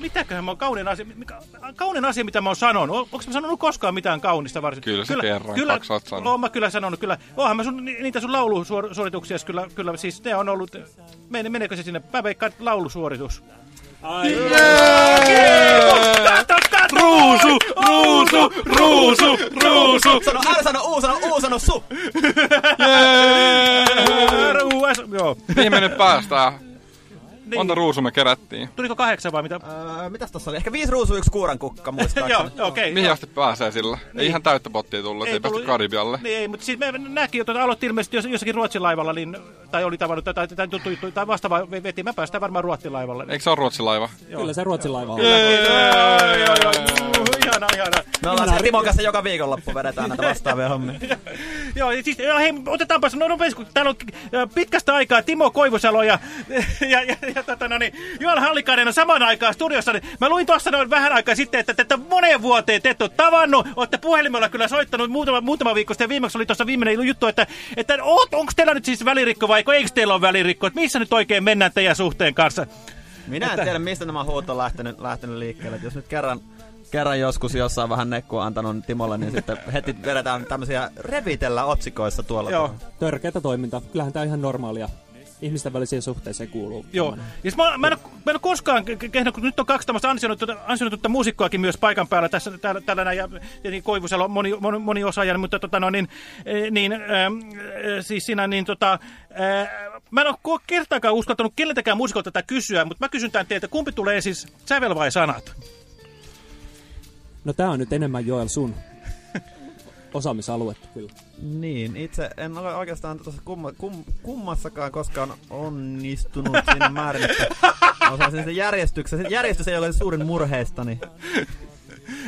Mitäköhän mä oon kaunein asia, mikä, kaunein asia, mitä mä oon sanonut? Onko mä sanonut koskaan mitään kaunista varsin? Kyllä sä kerran, kyllä, kaksi oot sanonut. Oon mä kyllä sanonut, kyllä. Oonhan mä sun, ni- niitä sun laulusuorituksia kyllä, kyllä, siis ne on ollut... Mene, meneekö se sinne? Mä veikkaan, että laulusuoritus. Ai, Ruusu, ruusu, ruusu, ruusu. Sano R, sano U, sano U, sano su. RUS, joo. Viimeinen päästään. Niin. Monta ruusua me kerättiin. Tuliko kahdeksan vai mitä? Öö, mitäs tossa oli? Ehkä viisi ruusua, yksi kuurankukka, muistaakseni. Joo, okei. Mihin asti pääsee sillä? Ei Niin. ihan täyttä pottia tullut, ei, ei päästy tullut- Karibialle. Niin, ei, mutta siis me näki että aloitti ilmeisesti jos- jossakin Ruotsin laivalla, niin, tai oli tavannut, tai, tai, tai, tuttu juttu, tai vastaava ve- veti. Mä päästään varmaan Ruotsin laivalle. Eikö se ole Ruotsin laiva? Kyllä se Ruotsin laiva on. Ihana, ihana. Me ollaan Timon kanssa joka viikonloppu vedetään näitä vastaavia hommia. <laughs> Joo, ja siis, ja hei, otetaanpas no, nopeasti, kun täällä on pitkästä aikaa Timo Koivusalo ja, ja, ja, ja tota, no niin, Joel Hallikainen on samaan aikaan studiossa. Niin mä luin tuossa noin vähän aikaa sitten, että ole moneen vuoteen te ette ole tavannut, olette puhelimella kyllä soittanut muutama, muutama viikko sitten, ja viimeksi oli tuossa viimeinen juttu, että, että onko teillä nyt siis välirikko vai eikö teillä ole välirikko, että missä nyt oikein mennään teidän suhteen kanssa? Minä en Että- tiedä, mistä nämä huut on lähtenyt, lähtenyt liikkeelle. Et jos nyt kerran, kerran joskus jossain vähän nekkua antanut Timolle, niin sitten heti vedetään tämmöisiä revitellä otsikoissa tuolla. Joo. Törkeätä toimintaa. Kyllähän tämä ihan normaalia. Ihmisten välisiin suhteisiin kuuluu. Joo. Ja mä, mä, en, mä en ole koskaan ke- kehnyt, kun nyt on kaksi tämmöistä ansionutta muusikkoakin myös paikan päällä tässä täällä, täällä näin, ja tietenkin Koivusalo moni, moni, moni osaaja, mutta tota no, niin, eh, niin ähm, äh, siis siinä niin tota, äh, mä en ole kertaakaan uskaltanut keneltäkään muusikolta tätä kysyä, mutta mä kysyn tämän teiltä, kumpi tulee siis sävel vai sanat? No tää on nyt enemmän Joel sun osaamisaluetta kyllä. Niin, itse en ole oikeastaan tuossa kumma, kum, kummassakaan koskaan onnistunut siinä määrin, että osaisin sitä järjestyksessä. Se järjestys ei ole se suurin murheistani.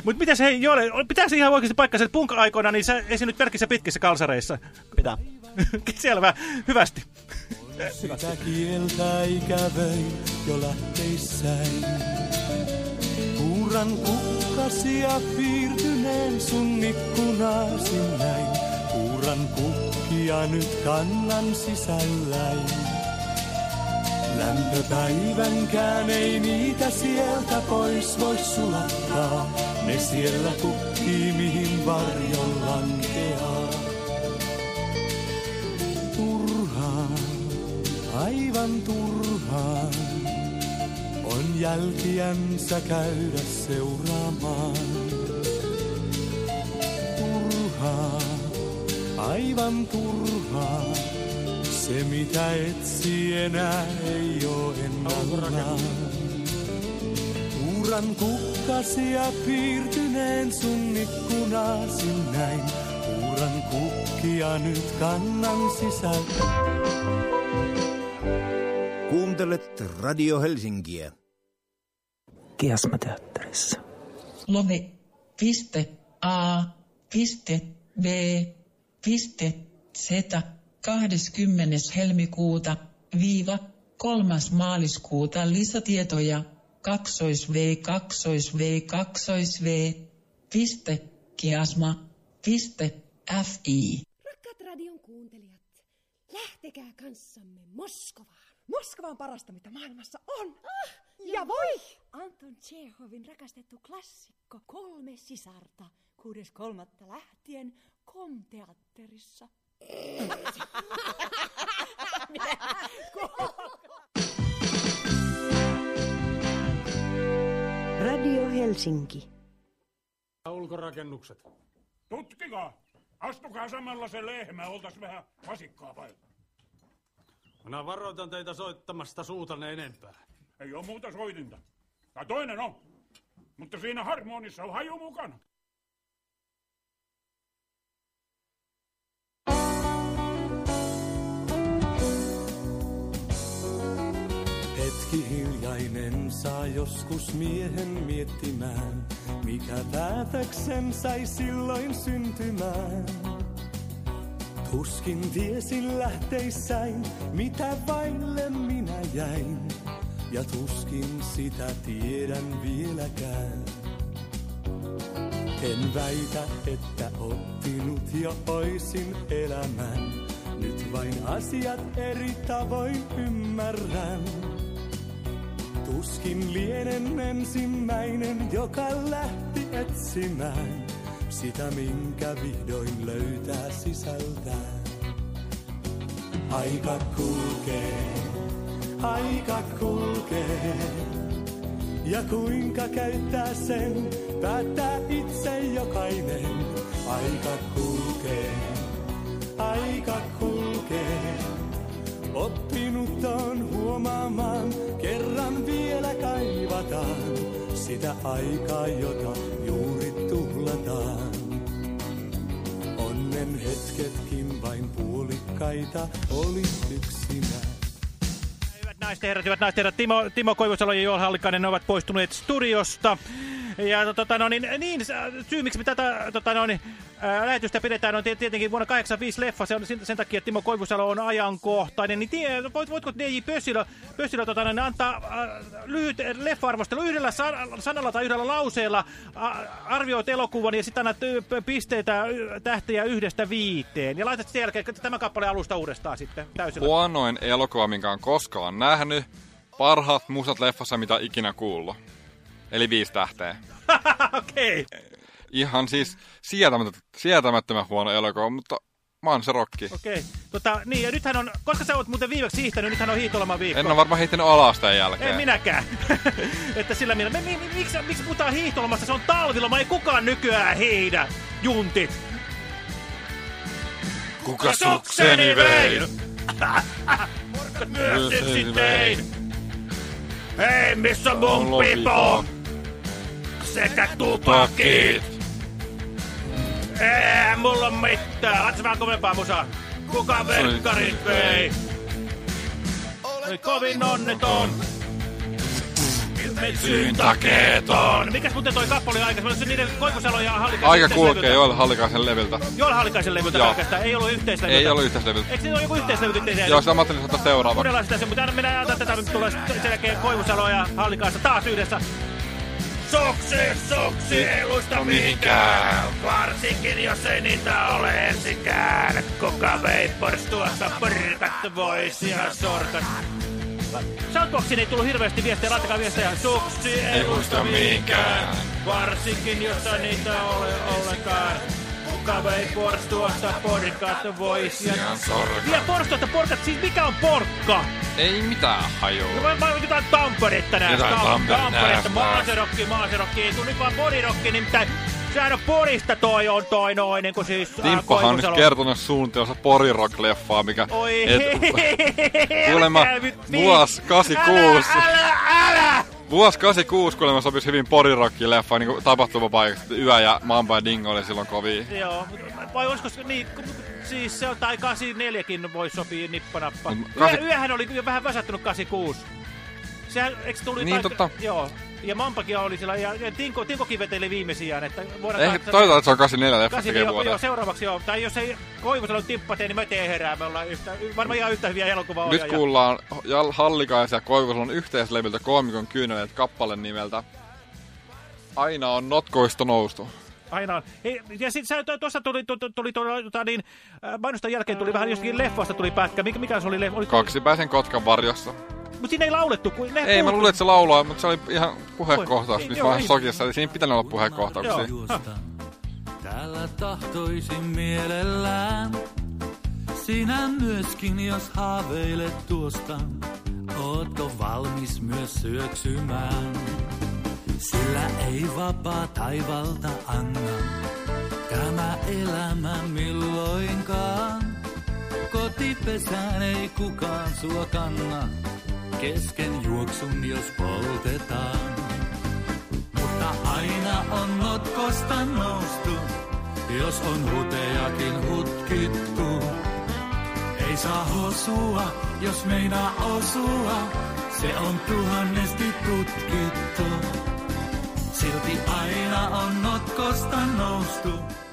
Mutta mitäs hei Joelle, pitääkö ihan oikeasti paikkansa, että punk-aikoina niin sä esiinnyt pelkissä pitkissä kalsareissa? Pitää. <laughs> Selvä, hyvästi. Sitä kieltä ikävöi jo lähteissäin. Kuuran kukkasia piirtyneen sun ikkunasi näin. Kuuran kukkia nyt kannan sisälläin. Lämpöpäivänkään ei niitä sieltä pois voi sulattaa. Ne siellä kukkii mihin varjon lankeaa. Turhaan, aivan turhaan, on jälkiänsä käydä seuraamaan. Turhaa, aivan turhaa, se mitä etsi enää ei oo ennallaan. Uuran kukkasia piirtyneen sun ikkunasi näin. Uuran kukkia nyt kannan sisällä. Kuuntelet Radio Helsinkiä. Kiasmateatterissa. Love, piste, A, piste, B, piste, Z, 20. helmikuuta, viiva, 3. maaliskuuta lisätietoja, kaksois V, kaksois V, kaksois V, piste, kiasma, piste, FI. Rakkaat radion kuuntelijat, lähtekää kanssamme Moskovaan. Moskova on parasta, mitä maailmassa on. Ah, ja voi! Anton Tsehovin rakastettu klassikko Kolme sisarta. 6.3. lähtien Komteatterissa. Radio Helsinki. Ulkorakennukset. Tutkikaa! Astukaa samalla se lehmä, oltais vähän vasikkaa vai? Minä varoitan teitä soittamasta suutanne enempää. Ei oo muuta soitinta. Tai toinen on. Mutta siinä harmonissa on haju mukana. Hetki hiljainen saa joskus miehen miettimään, mikä päätöksen sai silloin syntymään. Tuskin tiesin lähteissäin, mitä vaille minä jäin, ja tuskin sitä tiedän vieläkään. En väitä, että oppinut jo oisin elämän, nyt vain asiat eri tavoin ymmärrän. Tuskin lienen ensimmäinen, joka lähti etsimään sitä, minkä vihdoin löytää sisältään. Aika kulkee, aika kulkee, ja kuinka käyttää sen, päättää itse jokainen. Aika kulkee, aika kulkee, oppinut on huomaamaan, kerran vielä kaivataan sitä aikaa, jota juuri tuhlataan. Onnen hetketkin vain puolikkaita oli yksinään. Naiset herrat, hyvät naiset herrat, Timo, Timo Koivusalo ja Joel Hallikainen ovat poistuneet studiosta. Ja tota, no, niin, niin, syy, miksi me tätä tota, no, niin, ää, lähetystä pidetään, on tietenkin vuonna 85 leffa. Se on sen, sen takia, että Timo Koivusalo on ajankohtainen. Niin tie, voit, voitko DJ Pössilö, Pössilö tota, no, niin, antaa ää, lyhyt leffa-arvostelu yhdellä san, sanalla tai yhdellä lauseella arvioit elokuvan ja sitten annat pisteitä y, tähtejä yhdestä viiteen. Ja laitat sen jälkeen tämän kappaleen alusta uudestaan sitten täysillä. Huonoin elokuva, minkä on koskaan nähnyt. Parhaat mustat leffassa, mitä ikinä kuullut. Eli viisi tähteä. <laughs> Okei. Okay. Ihan siis sietämättömän, sietämättömän huono elokuva, mutta mä oon se rokki. Okei. Okay. Tota, niin, ja nythän on, koska sä oot muuten viimeksi hiihtänyt, nythän on hiihtoloman viikko. En ole varmaan hiihtänyt alasteen jälkeen. En minäkään. <laughs> että sillä mielellä, me, mi, mi, miksi, miksi puhutaan hiihtolomasta? Se on talviloma, ei kukaan nykyään hiidä. Juntit. Kuka sukseni vei? Porkkat myös tein. Hei, missä on mun pipo? Sekä tupakit. Ei, mulla on mitään. Laita vähän kovempaa musaa. Kuka verkkarit vei? Oli kovin onneton. Metsyn takeeton. Mikäs muuten toi kappale on aikaisemmin? Se niiden Koivusalo ja Hallikaisen Aika kulkee Joel Hallikaisen levyltä. Joel Hallikaisen levyltä Joo. pelkästään. Ei ollut yhteislevyltä. Ei ollut yhteislevyltä. Eikö niillä ole joku yhteislevyltä tehty? Joo, sitä mä ajattelin ottaa seuraavaksi. Kuunnellaan sitä, mutta aina mennään antaa tätä, tulee sen jälkeen Koivusalo ja Hallikaista taas yhdessä. Soksi, soksi, ei luista mihinkään. Varsinkin jos ei niitä ole ensikään. Kuka vapors tuossa pyrkat vois ihan sorkat. Soundboxiin ei tullut hirveästi viestejä, laittakaa viestejä. Suksi ei muista mihinkään. Varsinkin jos ei niitä ole ollenkaan. Kuka vapors tuossa porkat vois ihan sorkat. Ja porstuosta porkat, siis mikä on porkka? Ei mitään hajua. No mä, mä jotain Tamperetta näin. Jotain Tampere- Tamperetta, maaserokki, maaserokki. Ei tuu nyt vaan bodirokki, nimittäin sehän on Porista toi on toi noin, niin kuin siis... äh, Timppahan on nyt kertonut suunnitelmassa Porirock-leffaa, mikä... Oi et, hei, kuulemma vuosi 86... Älä, älä! Vuosi 86 kuulemma sopisi hyvin Porirocki-leffa, niin tapahtumapaikasta. Yö ja Mamba ja Dingo oli silloin kovia. Joo, vai olisiko niin... Siis se on, tai 84kin voi sopii nippanappa. Mut Yö, kasi- yöhän oli jo vähän väsättynyt 86. Sehän, eikö tuli... Niin, tai- totta. Joo. Ja Mampakin oli sillä, ja, Tinko, Tinkokin veteli viimeisiään, että vuonna Ehkä toivotaan, että se on 84 leffa tekee joo, vuoden. joo, seuraavaksi joo. Tai jos ei Koivusalo timppa tee, niin mä teen herää. Me ollaan yhtä, varmaan ihan yhtä hyviä elokuva Nyt kuullaan Hallikaisen ja Koivusalon yhteislevyltä Koomikon kyyneleet kappale nimeltä Aina on notkoista noustu. Aina on. Hei, ja sitten tuossa tuli, tuli, tuli, tuli tota, niin, äh, mainostan jälkeen tuli vähän jostakin leffasta tuli pätkä. Mikä, mikä se oli leffa? Oli, Kaksipäisen kotkan varjossa. Mutta siinä ei laulettu. Kun ne Ei, mä puhuttu- luulin, että se laulaa, mutta se oli ihan puhekohtaus. Nyt joo, vähän ei. sokissa, eli siinä pitänyt olla puhekohtauksia. Täällä tahtoisin mielellään Sinä myöskin, jos haaveilet tuosta, ootko valmis myös syöksymään? Sillä ei vapaa taivalta anna tämä elämä milloinkaan. Kotipesään ei kukaan sua kanna, kesken juoksun jos poltetaan. Mutta aina on notkosta noustu, jos on hutejakin hutkittu. Ei saa hosua, jos meinaa osua, se on tuhannesti tutkittu. Silti aina on notkosta noustu.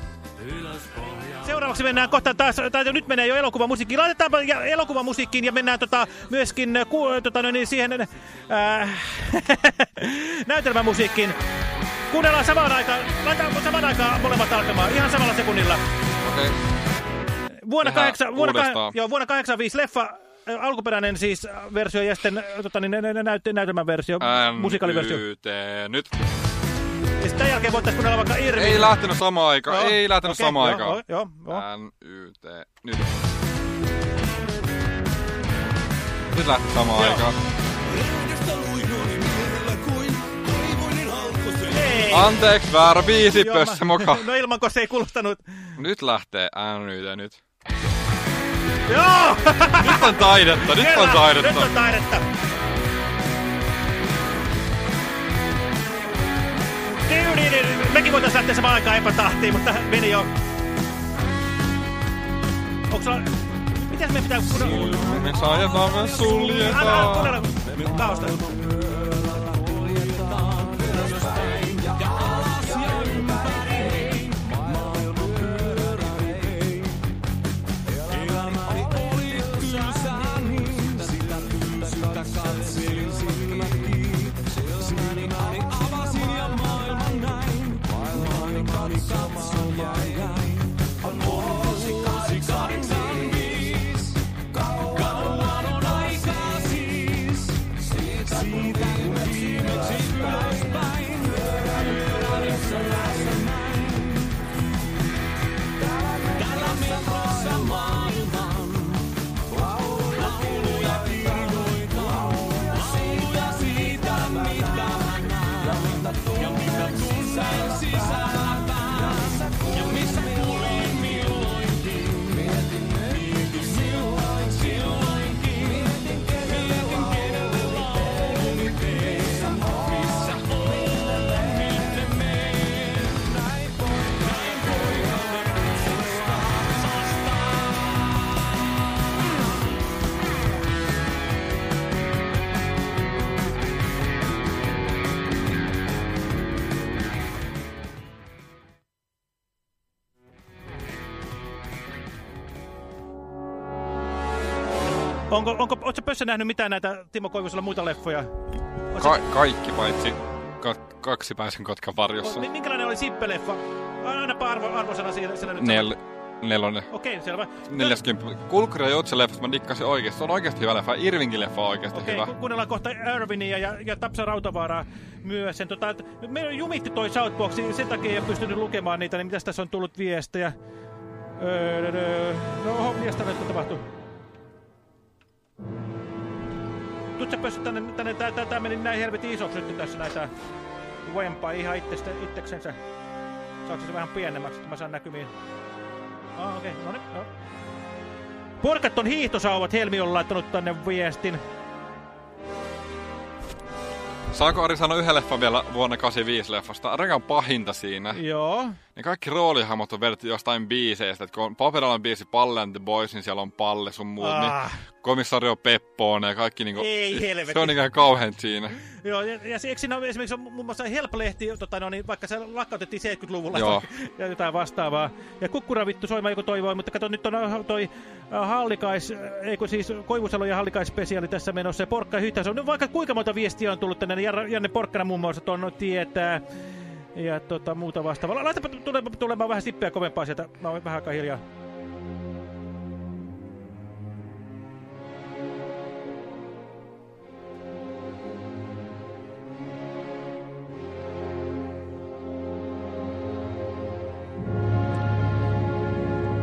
Seuraavaksi mennään kohta taas, tai nyt menee jo elokuvamusiikkiin. Laitetaanpa elokuvamusiikkiin ja mennään tota, myöskin äh, ku, tota, no niin, siihen äh, <laughs> näytelmämusiikkiin. Kuunnellaan samaan aikaan, laitetaan samaan aikaan molemmat alkamaan, ihan samalla sekunnilla. Okei. Vuonna, Tehdään kahdeksan, vuonna, kah, uudestaan. joo, vuonna 85 leffa, äh, alkuperäinen siis äh, versio ja sitten äh, tota, niin, nä- nä- näyt, näytelmän versio, musikaaliversio. NYT. Ja sitten tämän jälkeen voitaisiin kuunnella vaikka Irvin. Ei lähtenyt samaan aikaan. Joo. Ei lähtenyt Okei, samaan joo, aikaan. joo, joo. NYT. Nyt. Nyt lähti samaan Joo. aikaan. Ei. Anteeksi, väärä biisi, pössä moka. <laughs> No ilmanko se ei kuulostanut. Nyt lähtee NYT nyt. Joo! Nyt on taidetta, nyt on Kyllä, taidetta. Nyt on taidetta. Mekin voitaisiin lähteä samaan aikaan epätahtiin, mutta meni jo. Onko sulla... Mitäs me pitää... Me saajataan, me Anna, anna suljetaan. kuunnella tausta. Onko, onko, ootko Pössä nähnyt mitään näitä Timo Koivusella muita leffoja? Ka kaikki paitsi ka kaksipäisen kotkan varjossa. Mi- Minkälainen oli Sippe-leffa? Annapa arvo, arvosana siellä, siellä nyt. Nel, nelonen. Okei, selvä. 40. Kulkuri ja Joutsen leffasta mä dikkasin oikeesti. Se on oikeesti hyvä leffa. Irvingin leffa on oikeesti Okei, hyvä. ku- kuunnellaan kohta Irvinia ja, ja Tapsa Rautavaaraa myös. Sen, tota, meillä jumitti toi Shoutboxi, sen takia ei ole pystynyt lukemaan niitä, niin mitäs tässä on tullut viestejä? Öö, öö, no, mitäs nyt tapahtuu? Tuut sä pössy tänne, tänne tää, tää, tää meni näin helvetin isoksi nyt tässä näitä Wempaa ihan itsestä, itseksensä. Saatko se vähän pienemmäksi, että mä saan näkymiin? Ah, okei, okay, no niin, joo. Porkaton hiihtosauvat Helmi on laittanut tänne viestin. Saanko Ari sanoa yhden leffan vielä vuonna 85 leffasta? Rekan pahinta siinä. Joo. Ne kaikki roolihahmot on vedetty jostain biiseistä. Et kun on Paperalan biisi Palle and the Boys, niin siellä on Palle sun muut. Ah. Niin komisario Peppoon ja kaikki niinku... Ei helvetti. <laughs> Se on ikään kauhean siinä. Joo, ja, ja se, eikö siinä ole esimerkiksi on muun muassa Help-lehti, tota, no, niin, vaikka se lakkautettiin 70-luvulla Joo. <laughs> ja jotain vastaavaa. Ja kukkura vittu soima joku toivoi, mutta kato, nyt on äh, toi äh, Hallikais, äh, eikö siis Koivusalo ja Hallikais-spesiaali tässä menossa ja Porkka ja Hyhtäs on. No, vaikka kuinka monta viestiä on tullut tänne, niin Janne Porkkana muun muassa tuon tietää. Ja tota, muuta vastaavaa. Laitapa tulemaan, tulemaan vähän sippeä kovempaa sieltä. Mä oon vähän aika hiljaa.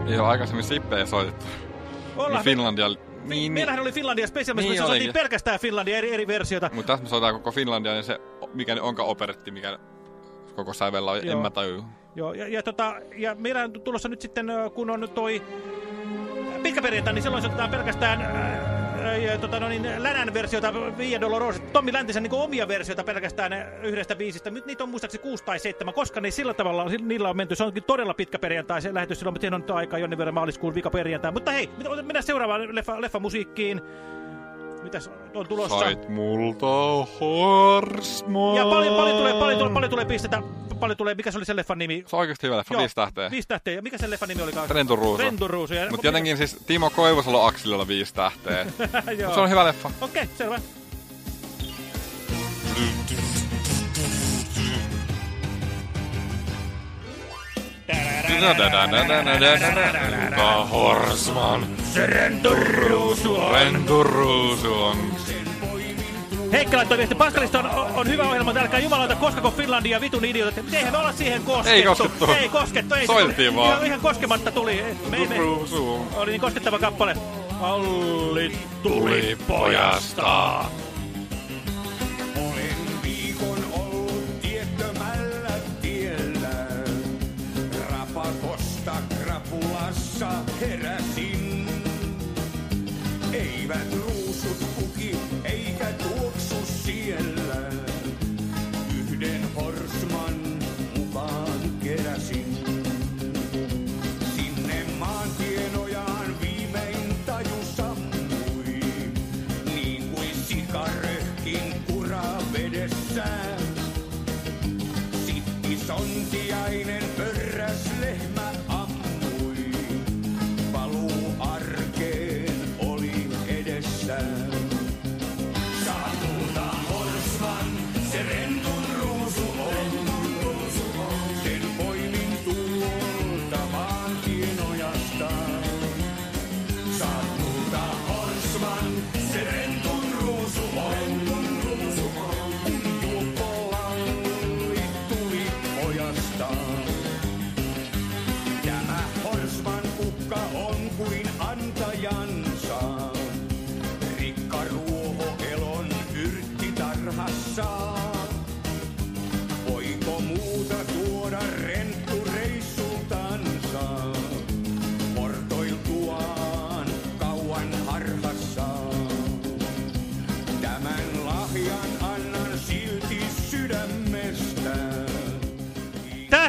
Ei ole aikaisemmin sippejä soitettu. Niin Ollaan- Finlandia... Niin, niin. Meillähän oli Finlandia Special, missä Niin me soitiin pelkästään Finlandia eri, eri versioita. Mutta tässä me soitaan koko Finlandia ja se, mikä onkaan operetti, mikä koko sävellä Joo. en mä taju. Joo, ja, ja, tota, ja meillä on tulossa nyt sitten, kun on toi pitkä perjantai, niin silloin soitetaan pelkästään ää, ja, tota, no niin, Länän versiota Via Dolorosa, Tommi Läntisen niin omia versioita pelkästään yhdestä biisistä. Nyt niitä on muistaakseni kuusi tai seitsemän, koska niin sillä tavalla on- niillä on menty. Se onkin todella pitkä perjantai se lähetys silloin, mutta siinä on aikaa jonnin verran maaliskuun vika perjantai. Mutta hei, mitä- mennään seuraavaan leffa, leffamusiikkiin. Mitäs on tulossa? Sait multa horsmaa. Ja paljon, paljon, tulee, paljon, tulee, paljon tulee pistetä. Paljon tulee, mikä se oli se leffan nimi? Se on oikeasti hyvä leffa, Joo, viisi tähteä. Viisi tähteä. Ja mikä se leffan nimi oli? Renturuusu. Renturuusu. ja- Mutta jotenkin siis Timo Koivusalo Akselilla viisi tähteä. <laughs> Joo. Mut se on hyvä leffa. Okei, okay, selvä. Multa horsman. Se renturuusu on. Renturuusu on. Heikka laittoi viesti, Paskalista on, on hyvä ohjelma, mutta älkää jumalauta, koskako Finlandia vitun idiotit. Mutta eihän me olla siihen koskettu. Ei koskettu. Ei koskettu. Ei, Soiltiin vaan. Ihan, ihan koskematta tuli. Me, me, oli niin koskettava kappale. Alli Tuli pojasta. Eivät ruusut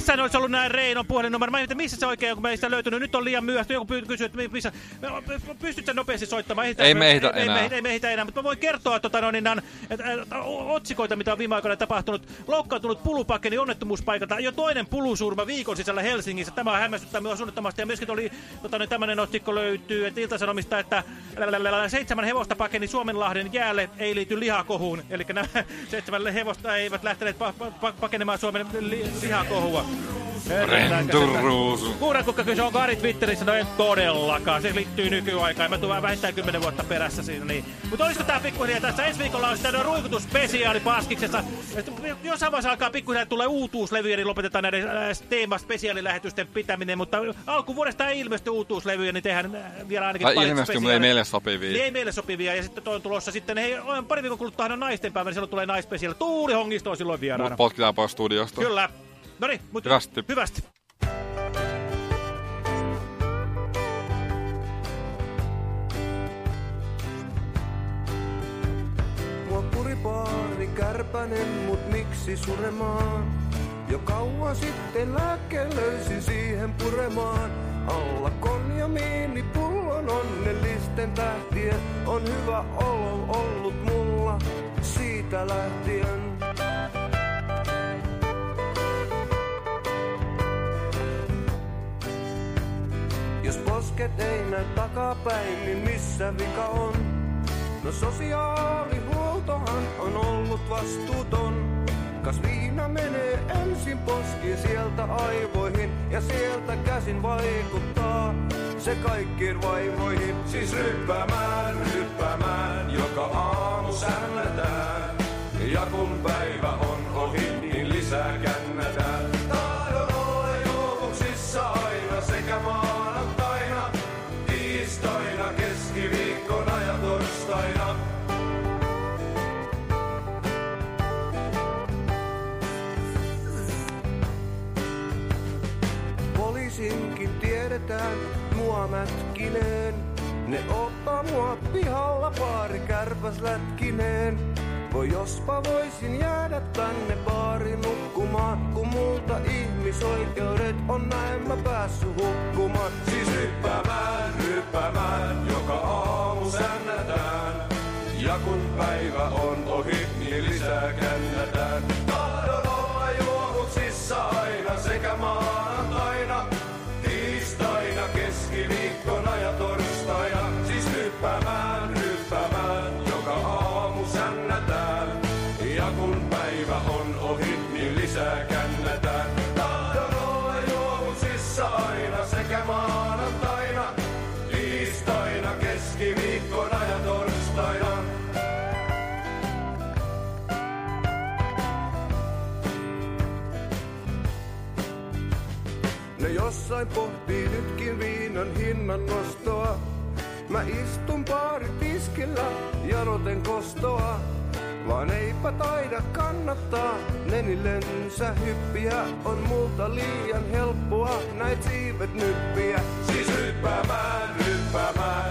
Tässä olisi ollut näin Reinon puhelinnumero. Mä en tiedä, missä se oikein on, kun meistä löytynyt. Nyt on liian myöhäistä. Joku kysyy, että mi- missä... Pystyt sä nopeasti soittamaan? Ei, Ei me ehitä ei, enää. Ei, ei me ehitä enää, mutta mä voin kertoa tota, no, niin, nän, et, et, otsikoita, mitä on viime aikoina tapahtunut. Loukkaantunut pulupakeni onnettomuuspaikalta. Jo toinen pulusurma viikon sisällä Helsingissä. Tämä on hämmästyttää minua suunnattomasti. Ja myöskin oli, tota, niin, tämmöinen otsikko löytyy, että Ilta-Sanomista, että seitsemän hevosta pakeni Suomenlahden jäälle, ei liity lihakohuun. Eli nämä <laughs> seitsemän hevosta eivät lähteneet pa pa pakenemaan Suomen li lihakohua. Renturuusu. Kuurankukka kysyi, onko Ari Twitterissä? No en todellakaan. Se liittyy nykyaikaan. Mä tulen vähintään 10 vuotta perässä siinä. Niin. Mutta olisiko tää pikkuhiljaa tässä? Ensi viikolla on sitten ruikutusspesiaali Paskiksessa. Jossain vaiheessa alkaa pikkuhiljaa tulee uutuuslevyjä, niin lopetetaan näiden äh, teemaspesiaalilähetysten pitäminen. Mutta alkuvuodesta ei ilmesty uutuuslevyjä, niin tehdään äh, vielä ainakin Tai parit ilmestyy, mutta ei meille sopivia. Niin ei meille sopivia. Ja sitten toi on tulossa sitten, hei, on pari viikon kuluttua on naisten päivä, niin silloin tulee naispesiaali. Tuuli Hongisto on silloin vieraana. Mut potkitaan pois studiosta. Kyllä. No niin, mutta Hyvästi. hyvästi. Kärpänen, mut miksi suremaan? Jo kauan sitten lääkkeen löysin siihen puremaan. Alla konjamiini pullon onnellisten tähtien. On hyvä olo ollut mulla siitä lähtien. Jos posket ei näy takapäin, niin missä vika on? No sosiaalihuoltohan on ollut vastuuton. Kas viina menee ensin poskiin sieltä aivoihin ja sieltä käsin vaikuttaa se kaikkiin vaivoihin. Siis ryppäämään, ryppäämään, joka aamu sännätään. Ja kun päivä on ohi, niin lisää kännätään. Tiedetään mua mätkineen. Ne ottaa mua pihalla pari kärpäs lätkineen. Voi jospa voisin jäädä tänne baari nukkumaan, kun multa ihmisoikeudet on näin mä päässyt hukkumaan. Siis hyppäämään, hyppäämään, joka aamu sännätään. Ja kun päivä on jossain pohtii nytkin viinan hinnan nostoa. Mä istun baaritiskillä, janoten kostoa. Vaan eipä taida kannattaa, nenillensä hyppiä on multa liian helppoa näit siivet nyppiä. Siis hyppäämään, hyppäämään,